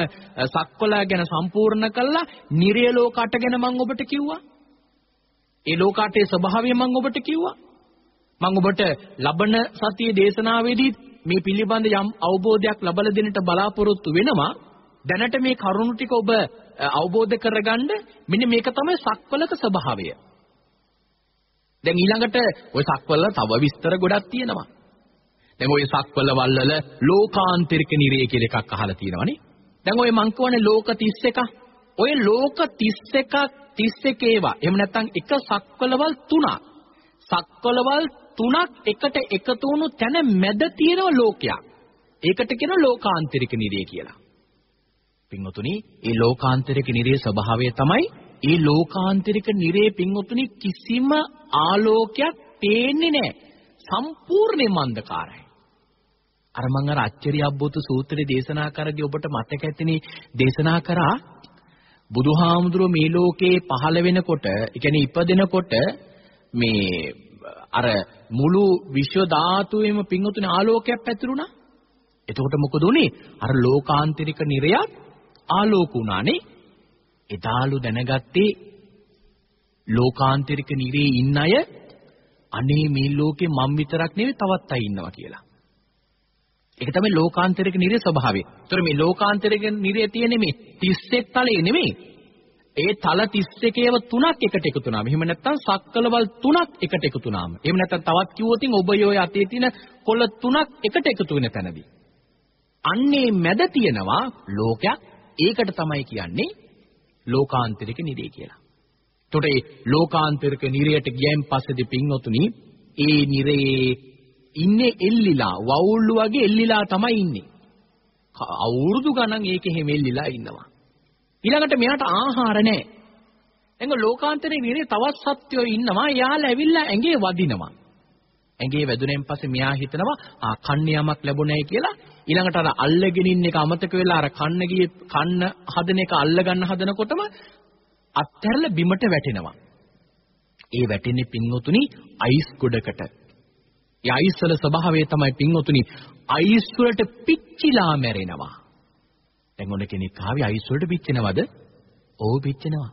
සක්වල ගැන සම්පූර්ණ කළා. නිරය ලෝකට ගැන මං ඔබට කිව්වා. ඒ ලෝකාටේ ස්වභාවය මං ඔබට කිව්වා. මං ඔබට ලබන සතියේ දේශනාවේදී මේ පිළිබඳ යම් අවබෝධයක් ලබා දෙන්නට බලාපොරොත්තු වෙනවා දැනට මේ කරුණු ටික ඔබ අවබෝධ කරගන්න මෙන්න මේක තමයි සක්වලක ස්වභාවය දැන් ඊළඟට ওই සක්වල තව විස්තර ගොඩක් තියෙනවා දැන් ওই සක්වල වල්වල ලෝකාන්තරික නිරය කියලා එකක් අහලා තියෙනවනේ දැන් ওই මං කියවනේ ලෝක 31ක් ඔය ලෝක 31ක් 31 ඒවා එහෙම නැත්නම් එක සක්වලවල් තුනක් සක්වලවල් තුනක් එකට එකතු වුණු තැන මැද තියෙන ලෝකයක්. ඒකට කියන ලෝකාන්තරික නිරය කියලා. පින්වතුනි, ඒ ලෝකාන්තරික නිරයේ ස්වභාවය තමයි ඒ ලෝකාන්තරික නිරයේ පින්වතුනි කිසිම ආලෝකයක් පේන්නේ නැහැ. සම්පූර්ණයෙන්ම අන්ධකාරයි. අර මං අර අච්චරිය අබ්බෝතු සූත්‍රයේ දේශනා කරදී ඔබට මතක ඇතිනේ දේශනා කරා බුදුහාමුදුරුවෝ මේ ලෝකේ පහළ වෙනකොට, ඒ කියන්නේ ඉපදෙනකොට මේ අර මුළු විශ්ව ධාතුවේම පිංගුතුනේ ආලෝකයක් පැතිරුණා. එතකොට මොකද උනේ? අර ලෝකාන්තරික නිරයක් ආලෝක වුණානේ. එදාලු දැනගත්තේ ලෝකාන්තරික නිරේ ඉන්න අය අනේ මේ ලෝකේ මම විතරක් නෙවෙයි තවත් අය ඉන්නවා කියලා. ඒක තමයි ලෝකාන්තරික නිරේ ස්වභාවය. ඒතර මේ ලෝකාන්තරික නිරේ තියෙන්නේ මේ 31 තලයේ නෙමෙයි. ඒ තල 31ව තුනක් එකට එකතු වුණාම. එහෙම නැත්නම් සක්කලවල් තුනක් එකට එකතු වුණාම. එහෙම නැත්නම් තවත් කිව්වොත් ඔබ යෝය අතේ තියෙන කොළ තුනක් එකට එකතු වෙන තැනදී. අන්නේ මැද තියෙනවා ලෝකයක්. ඒකට තමයි කියන්නේ ලෝකාන්තරික නිරය කියලා. එතකොට මේ ලෝකාන්තරික නිරයට ගියන් පස්සේදී පින්වතුනි ඒ නිරයේ ඉන්නේ එල්ලිලා වවුල්ලු වගේ එල්ලිලා තමයි ඉන්නේ. අවුරුදු ගණන් ඒකේ හැම එල්ලිලා ඉන්නවා. ඊළඟට මෙයාට ආහාර නැහැ. එංග ලෝකාන්තරේ නිරේ තවත් සත්වයෝ ඉන්නවා. යාළ ඇවිල්ලා ඇඟේ වදිනවා. ඇඟේ වැදුනෙන් පස්සේ මෙයා හිතනවා ආ කන්න යමක් ලැබුණයි කියලා. ඊළඟට අර අල්ලගෙන ඉන්න එක අමතක වෙලා අර කන්න ගියේ කන්න හදන එක අල්ල ගන්න හදනකොටම අත්හැරලා බිමට වැටෙනවා. ඒ වැටෙන්නේ පින්වතුනි අයිස් ගොඩකට. ඒ අයිස් වල ස්වභාවය තමයි පින්වතුනි අයිස් වලට පිච්චිලා මැරෙනවා. දැන් ඔන්න කෙනෙක් ආවි අයිස් වලට පිච්චෙනවද? ඔව් පිච්චෙනවා.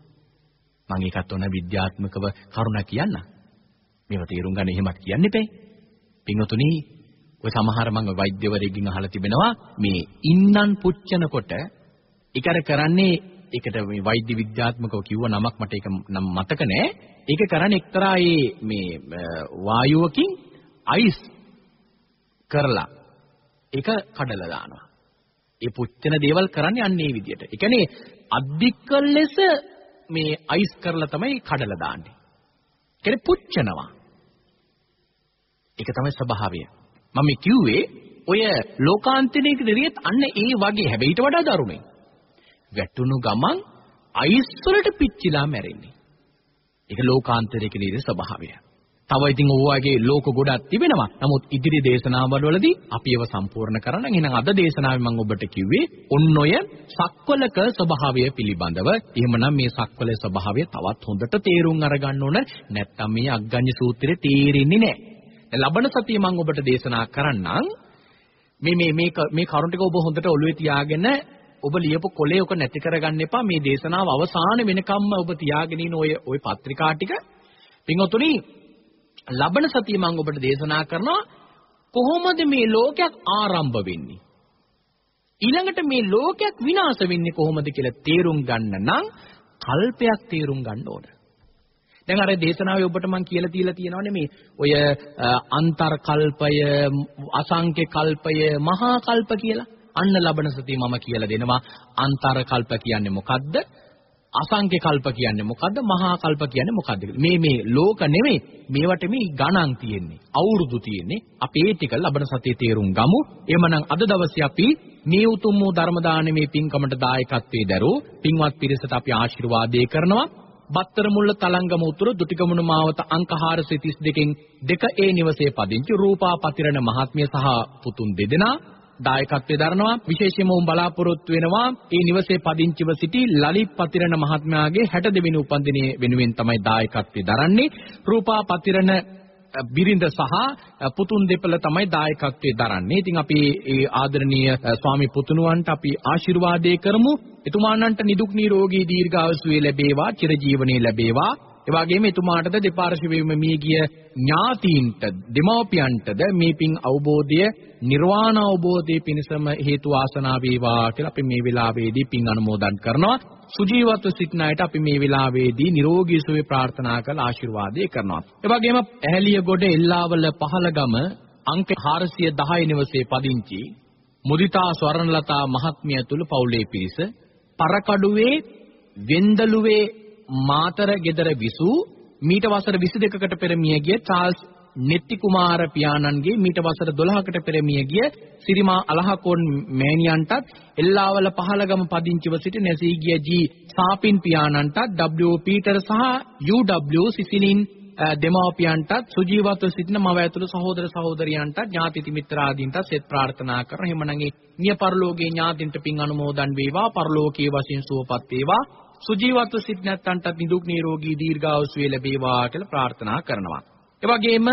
මම ඒකත් ඔන්න විද්‍යාත්මකව කරුණා කියන්න. මේව තේරුම් ගන්න එහෙමත් කියන්න එපේ. පින්වතුනි ඔය සමහර මම වෛද්‍යවරයෙක්ගෙන් අහලා තිබෙනවා මේ ඉන්නන් පුච්චනකොට ඒකර කරන්නේ ඒකට මේ වෛද්‍ය විද්‍යාත්මකව කිව්ව නමක් මට ඒක නම් මතක නෑ. ඒක කරන්නේ එක්තරා මේ වායුවකින් අයිස් කරලා ඒක කඩලා දානවා. ඒ පුච්චන දේවල් කරන්නේ අන්න ඒ විදියට. ඒ කියන්නේ අධික ලෙස මේ අයිස් කරලා තමයි කඩලා දාන්නේ. කියන්නේ පුච්චනවා. ඒක තමයි ස්වභාවය. මම කිව්වේ ඔය ලෝකාන්තනික නිරියත් අන්න ඒ වගේ හැබැයි ඊට වඩා දරුණුයි. වැටුණු ගමන් අයිස් වලට පිච්චිලා මැරෙන්නේ. ඒක ලෝකාන්තරික නිරිය ස්වභාවය. තව ඉතින් ඕවාගේ ලෝක ගොඩක් තිබෙනවා. නමුත් ඉදිරි දේශනාවල් වලදී අපි ඒව සම්පූර්ණ කරන්න. එහෙනම් අද දේශනාවේ මම ඔබට කිව්වේ ඔන්න ඔය සක්වලක ස්වභාවය පිළිබඳව. එහෙමනම් මේ සක්වලේ ස්වභාවය තවත් හොඳට තේරුම් අරගන්න ඕන. නැත්තම් මේ අග්ගඤ්ඤ සූත්‍රය තේරෙන්නේ නැහැ. ලබන සතියේ මම ඔබට දේශනා කරන්නම් මේ මේ මේ මේ කරුණ ටික ඔබ හොඳට ඔළුවේ තියාගෙන ඔබ ලියපු කොලේ ඔක නැති කරගන්න එපා මේ දේශනාව අවසාන වෙනකම්ම ඔබ තියාගෙන ඉන්න ඔය ඔය පත්‍රිකා ටික පින්වතුනි ලබන සතිය මම ඔබට දේශනා කරනවා කොහොමද මේ ලෝකයක් ආරම්භ වෙන්නේ ඊළඟට මේ ලෝකයක් විනාශ වෙන්නේ කොහොමද කියලා තේරුම් ගන්න නම් කල්පයක් තේරුම් ගන්න ඕන. දැන් අර දේශනාවේ ඔබට මම කියලා තියලා තියෙනවානේ මේ ඔය අන්තර් කල්පය, අසංඛ්‍ය කල්පය, මහා කල්ප කියලා. අන්න ලබන සතිය මම කියලා දෙනවා අන්තර් කල්ප කියන්නේ මොකද්ද? අසංඛ්‍ය කල්ප කියන්නේ මොකද්ද? මහා කල්ප කියන්නේ මොකද්ද මේ මේ ලෝක නෙමෙයි. මේවට මේ ගණන් තියෙන්නේ. අවුරුදු තියෙන්නේ. අපි ඒ ටික ලබන සතියේ තේරුම් ගමු. එhmenan අද දවසේ අපි මේ උතුම් වූ ධර්ම දානමේ පින්කමට දායකත්වයේ දරෝ පින්වත් පිරිසට අපි ආශිර්වාදේ කරනවා. බත්තර මුල්ල තලංගම උතුර දුටිගමුණු මාවත අංක 432කින් දෙක ඒ නිවසේ පදිංචි රූපා පතිරණ මහත්මිය සහ පුතුන් දෙදෙනා දායකත්වයේ දරනවා විශේෂයෙන්ම උන් බලාපොරොත්තු වෙනවා ඒ නිවසේ පදිංචිව සිටි ලලිත් පතිරණ මහත්මයාගේ 62 වෙනි උපන්දිනයේ වෙනුවෙන් තමයි දායකත්වයේ දරන්නේ රූපා පතිරණ බිරිඳ සහ පුතුන් දෙපළ තමයි දායකත්වයේ දරන්නේ. ඉතින් අපි ඒ ආදරණීය ස්වාමි පුතුණුවන්ට අපි ආශිර්වාදේ කරමු. එතුමාණන්ට නිදුක් නිරෝගී දීර්ඝායුෂ ලැබේවා, චිරජීවනයේ ලැබේවා. ඒ වගේම එතුමාටද දෙපාර්ශ්වයේම මිය ගිය ඥාතීන්ට දෙමව්පියන්ටද මේ පින් අවබෝධය නිර්වාණ අවබෝධයේ පිණසම හේතු වාසනා වේවා කියලා අපි මේ වෙලාවේදී පින් අනුමෝදන් කරනවා. සුජීවත්ව සිටින අයට අපි මේ වෙලාවේදී නිරෝගී සුවය ප්‍රාර්ථනා කළ ආශිර්වාදය කරනවා. ඒ වගේම ඇහැලියගොඩ එල්ලාවල පහළගම අංක 410 නිවසේ පදිංචි මුදිතා ස්වර්ණලතා මහත්මිය තුළු පවුලේ පිරිස පරකඩුවේ වෙන්දලුවේ මාතර ගෙදර විසූ මීට වසර 22කට පෙර මිය ගිය චාල්ස් නෙත්ති කුමාර පියාණන්ගේ මීට වසර 12කට පෙර මිය ගිය සිරිමා අලහකෝන් මෑණියන්ටත් එල්ලාවල පහළගම පදිංචිව සිටි නැසී ගිය ජී සාපින් පියාණන්ටත් W. පීටර් සහ UW සිසිලින් දෙමාපියන්ටත් සුජීවත්ව සිටින මව ඇතුළු සහෝදර සහෝදරියන්ටත් ඥාති මිත්‍රාදීන්ට සෙත් ප්‍රාර්ථනා කරන. හිමණන්ගේ නිය පරලෝකයේ ඥාතින්ට පින් අනුමෝදන් වේවා. පරලෝකයේ වශයෙන් සුවපත් වේවා. සුජීවත්ව සිට නැත්තන්ටත් නිදුක් නිරෝගී දීර්ඝායුෂ වේ ලැබේවා කියලා ප්‍රාර්ථනා කරනවා. ඒ වගේම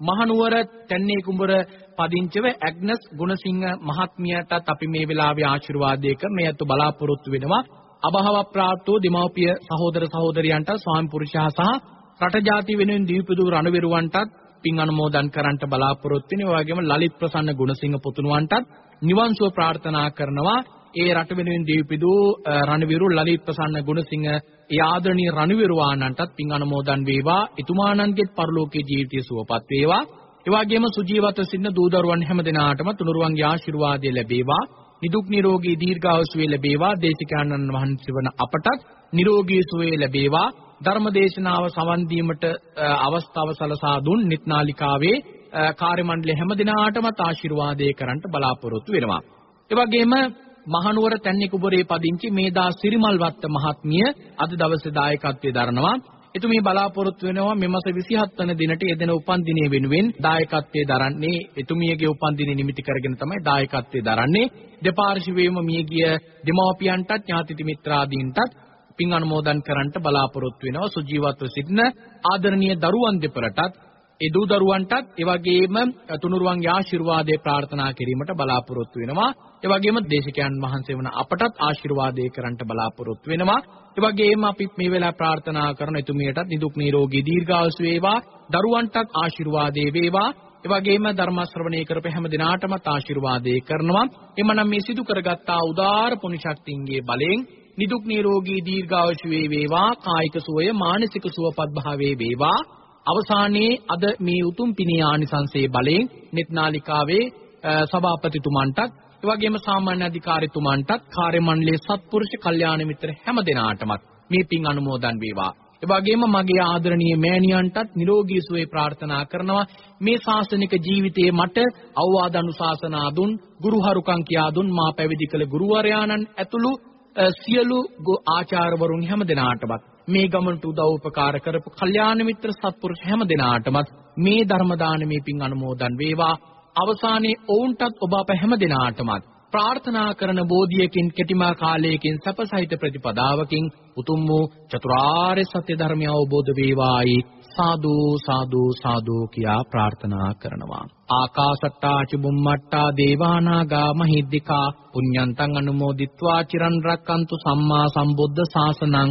මහනුවර තැන්නේ කුඹර පදිංචිව ඇග්නස් ගුණසිංහ මහත්මියටත් අපි මේ වෙලාවේ ආශිර්වාදය කර මේ අතු බලාපොරොත්තු වෙනවා. අභාව ප්‍රාප්තෝ දෙමව්පිය සහෝදර සහෝදරියන්ට ස්වාමි පුරුෂයා සහ රට ජාති වෙනුවෙන් දීපදු රණවිරුවන්ටත් පින් අනුමෝදන් කරන්නට බලාපොරොත්තු වෙනවා. ඒ වගේම ලලිත් ප්‍රසන්න ගුණසිංහ පුතුණුවන්ටත් නිවන් සුව ප්‍රාර්ථනා කරනවා. ඒ රට වෙනුවෙන් දීපිදු රණවිරු ලලිත් ප්‍රසන්න ගුණසිංහ ඒ ආදරණීය රණවිරුවාණන්ටත් පින් අනුමෝදන් වේවා. එතුමාණන්ගේත් පරලෝකීය ජීවිතය සුවපත් වේවා. ඒ වගේම සුජීවත්ව සිටින දූ දරුවන් හැම දිනාටම තුනුරුවන්ගේ ආශිර්වාදය ලැබේවා. නිදුක් නිරෝගී දීර්ඝායුෂ වේ ලැබේවා. දේශිකානන් වහන්සේ වන අපටත් නිරෝගී සුවය ලැබේවා. ධර්ම දේශනාව සවන් දීමට අවස්ථාව සලසා දුන් නිත්නාලිකාවේ කාර්ය මණ්ඩලය හැම දිනාටමත් ආශිර්වාදය කරන්නට බලාපොරොත්තු වෙනවා. ඒ වගේම මහනුවර තැන්නිකුබරේ පදිංචි මේදා සිරිමල්වත්ත මහත්මිය අද දවසේ දායකත්වයේ දරනවා. එතුමිය බලාපොරොත්තු වෙනවා මෙම මාස 27 වන දිනට යෙදෙන උපන්දිනය වෙනුවෙන් දායකත්වයේ දරන්නේ එතුමියගේ උපන්දිනය නිමිති කරගෙන තමයි දායකත්වයේ දරන්නේ. දෙපාර්ශ්වයේම මියගිය දෙමව්පියන්ටත් ඥාති මිත්‍රාදීන්ටත් පින් අනුමෝදන් කරන්නට බලාපොරොත්තු වෙනවා සුජීවත්ව සිටින ආදරණීය දරුවන් දෙපළටත් ඒ දූ දරුවන්ටත් ඒ වගේම තුනුරුවන්ගේ ආශිර්වාදය ප්‍රාර්ථනා කිරීමට බලාපොරොත්තු වෙනවා. ඒ වගේම දේශකයන් වහන්සේ වන අපටත් ආශිර්වාදය කරන්නට බලාපොරොත්තු වෙනවා. ඒ වගේම අපි මේ වෙලාව ප්‍රාර්ථනා කරන එතුමියටත් නිදුක් නිරෝගී දීර්ඝායුෂ වේවා දරුවන්ටත් ආශිර්වාදේ වේවා. ඒ වගේම ධර්ම ශ්‍රවණය කරපු හැම දිනාටම ආශිර්වාදේ කරනවා. එමනම් මේ සිදු කරගත්තා උදාාර පුණ්‍ය ශක්තියන්ගේ බලයෙන් නිදුක් නිරෝගී දීර්ඝායුෂ වේවා. කායික සුවය මානසික සුවපත් භාවයේ වේවා. අවසානයේ අද මේ උතුම් පිණිය ආනිසංසයේ බලයෙන් netනාලිකාවේ සභාපතිතුමන්ටත් ඒ වගේම සාමාන්‍ය අධිකාරීතුමන්ටත් කාර්ය මණ්ඩලයේ සත්පුරුෂ කල්යාණ මිත්‍ර හැම දෙනාටමත් මේ පින් අනුමෝදන් වේවා. ඒ වගේම මගේ ආදරණීය මෑණියන්ටත් නිරෝගී සුවය ප්‍රාර්ථනා කරනවා. මේ ශාසනික ජීවිතයේ මට අවවාද අනුශාසනා දුන්, ගුරුහරුකම් කියා දුන් මා පැවිදි කළ ගුරුවරයාණන් ඇතුළු සියලු ආචාර්යවරුන් හැම දෙනාටමත් මේ ගමනට උදව් උපකාර කරපු කල්යාණ මිත්‍ර සත්පුරුෂ හැම දෙනාටමත් මේ ධර්ම දානමේ පින් අනුමෝදන් වේවා. අවසානයේ ඔවුන්ටත් ඔබ අප හැම දෙනාටමත් ප්‍රාර්ථනා කරන බෝධියකින් කෙටිමා කාලයකින් සපසහිත ප්‍රතිපදාවකින් උතුම් වූ චතුරාර්ය සත්‍ය ධර්මය අවබෝධ වේවායි. සාදු සාදු සාදු කියා ප්‍රාර්ථනා කරනවා. ආකාසට්ටා චුම්මට්ටා දේවානාගා මහිද්దికා පුඤ්ඤන්තං අනුමෝදිත්වා චිරන් රැක්කන්තු සම්මා සම්බුද්ධ ශාසනං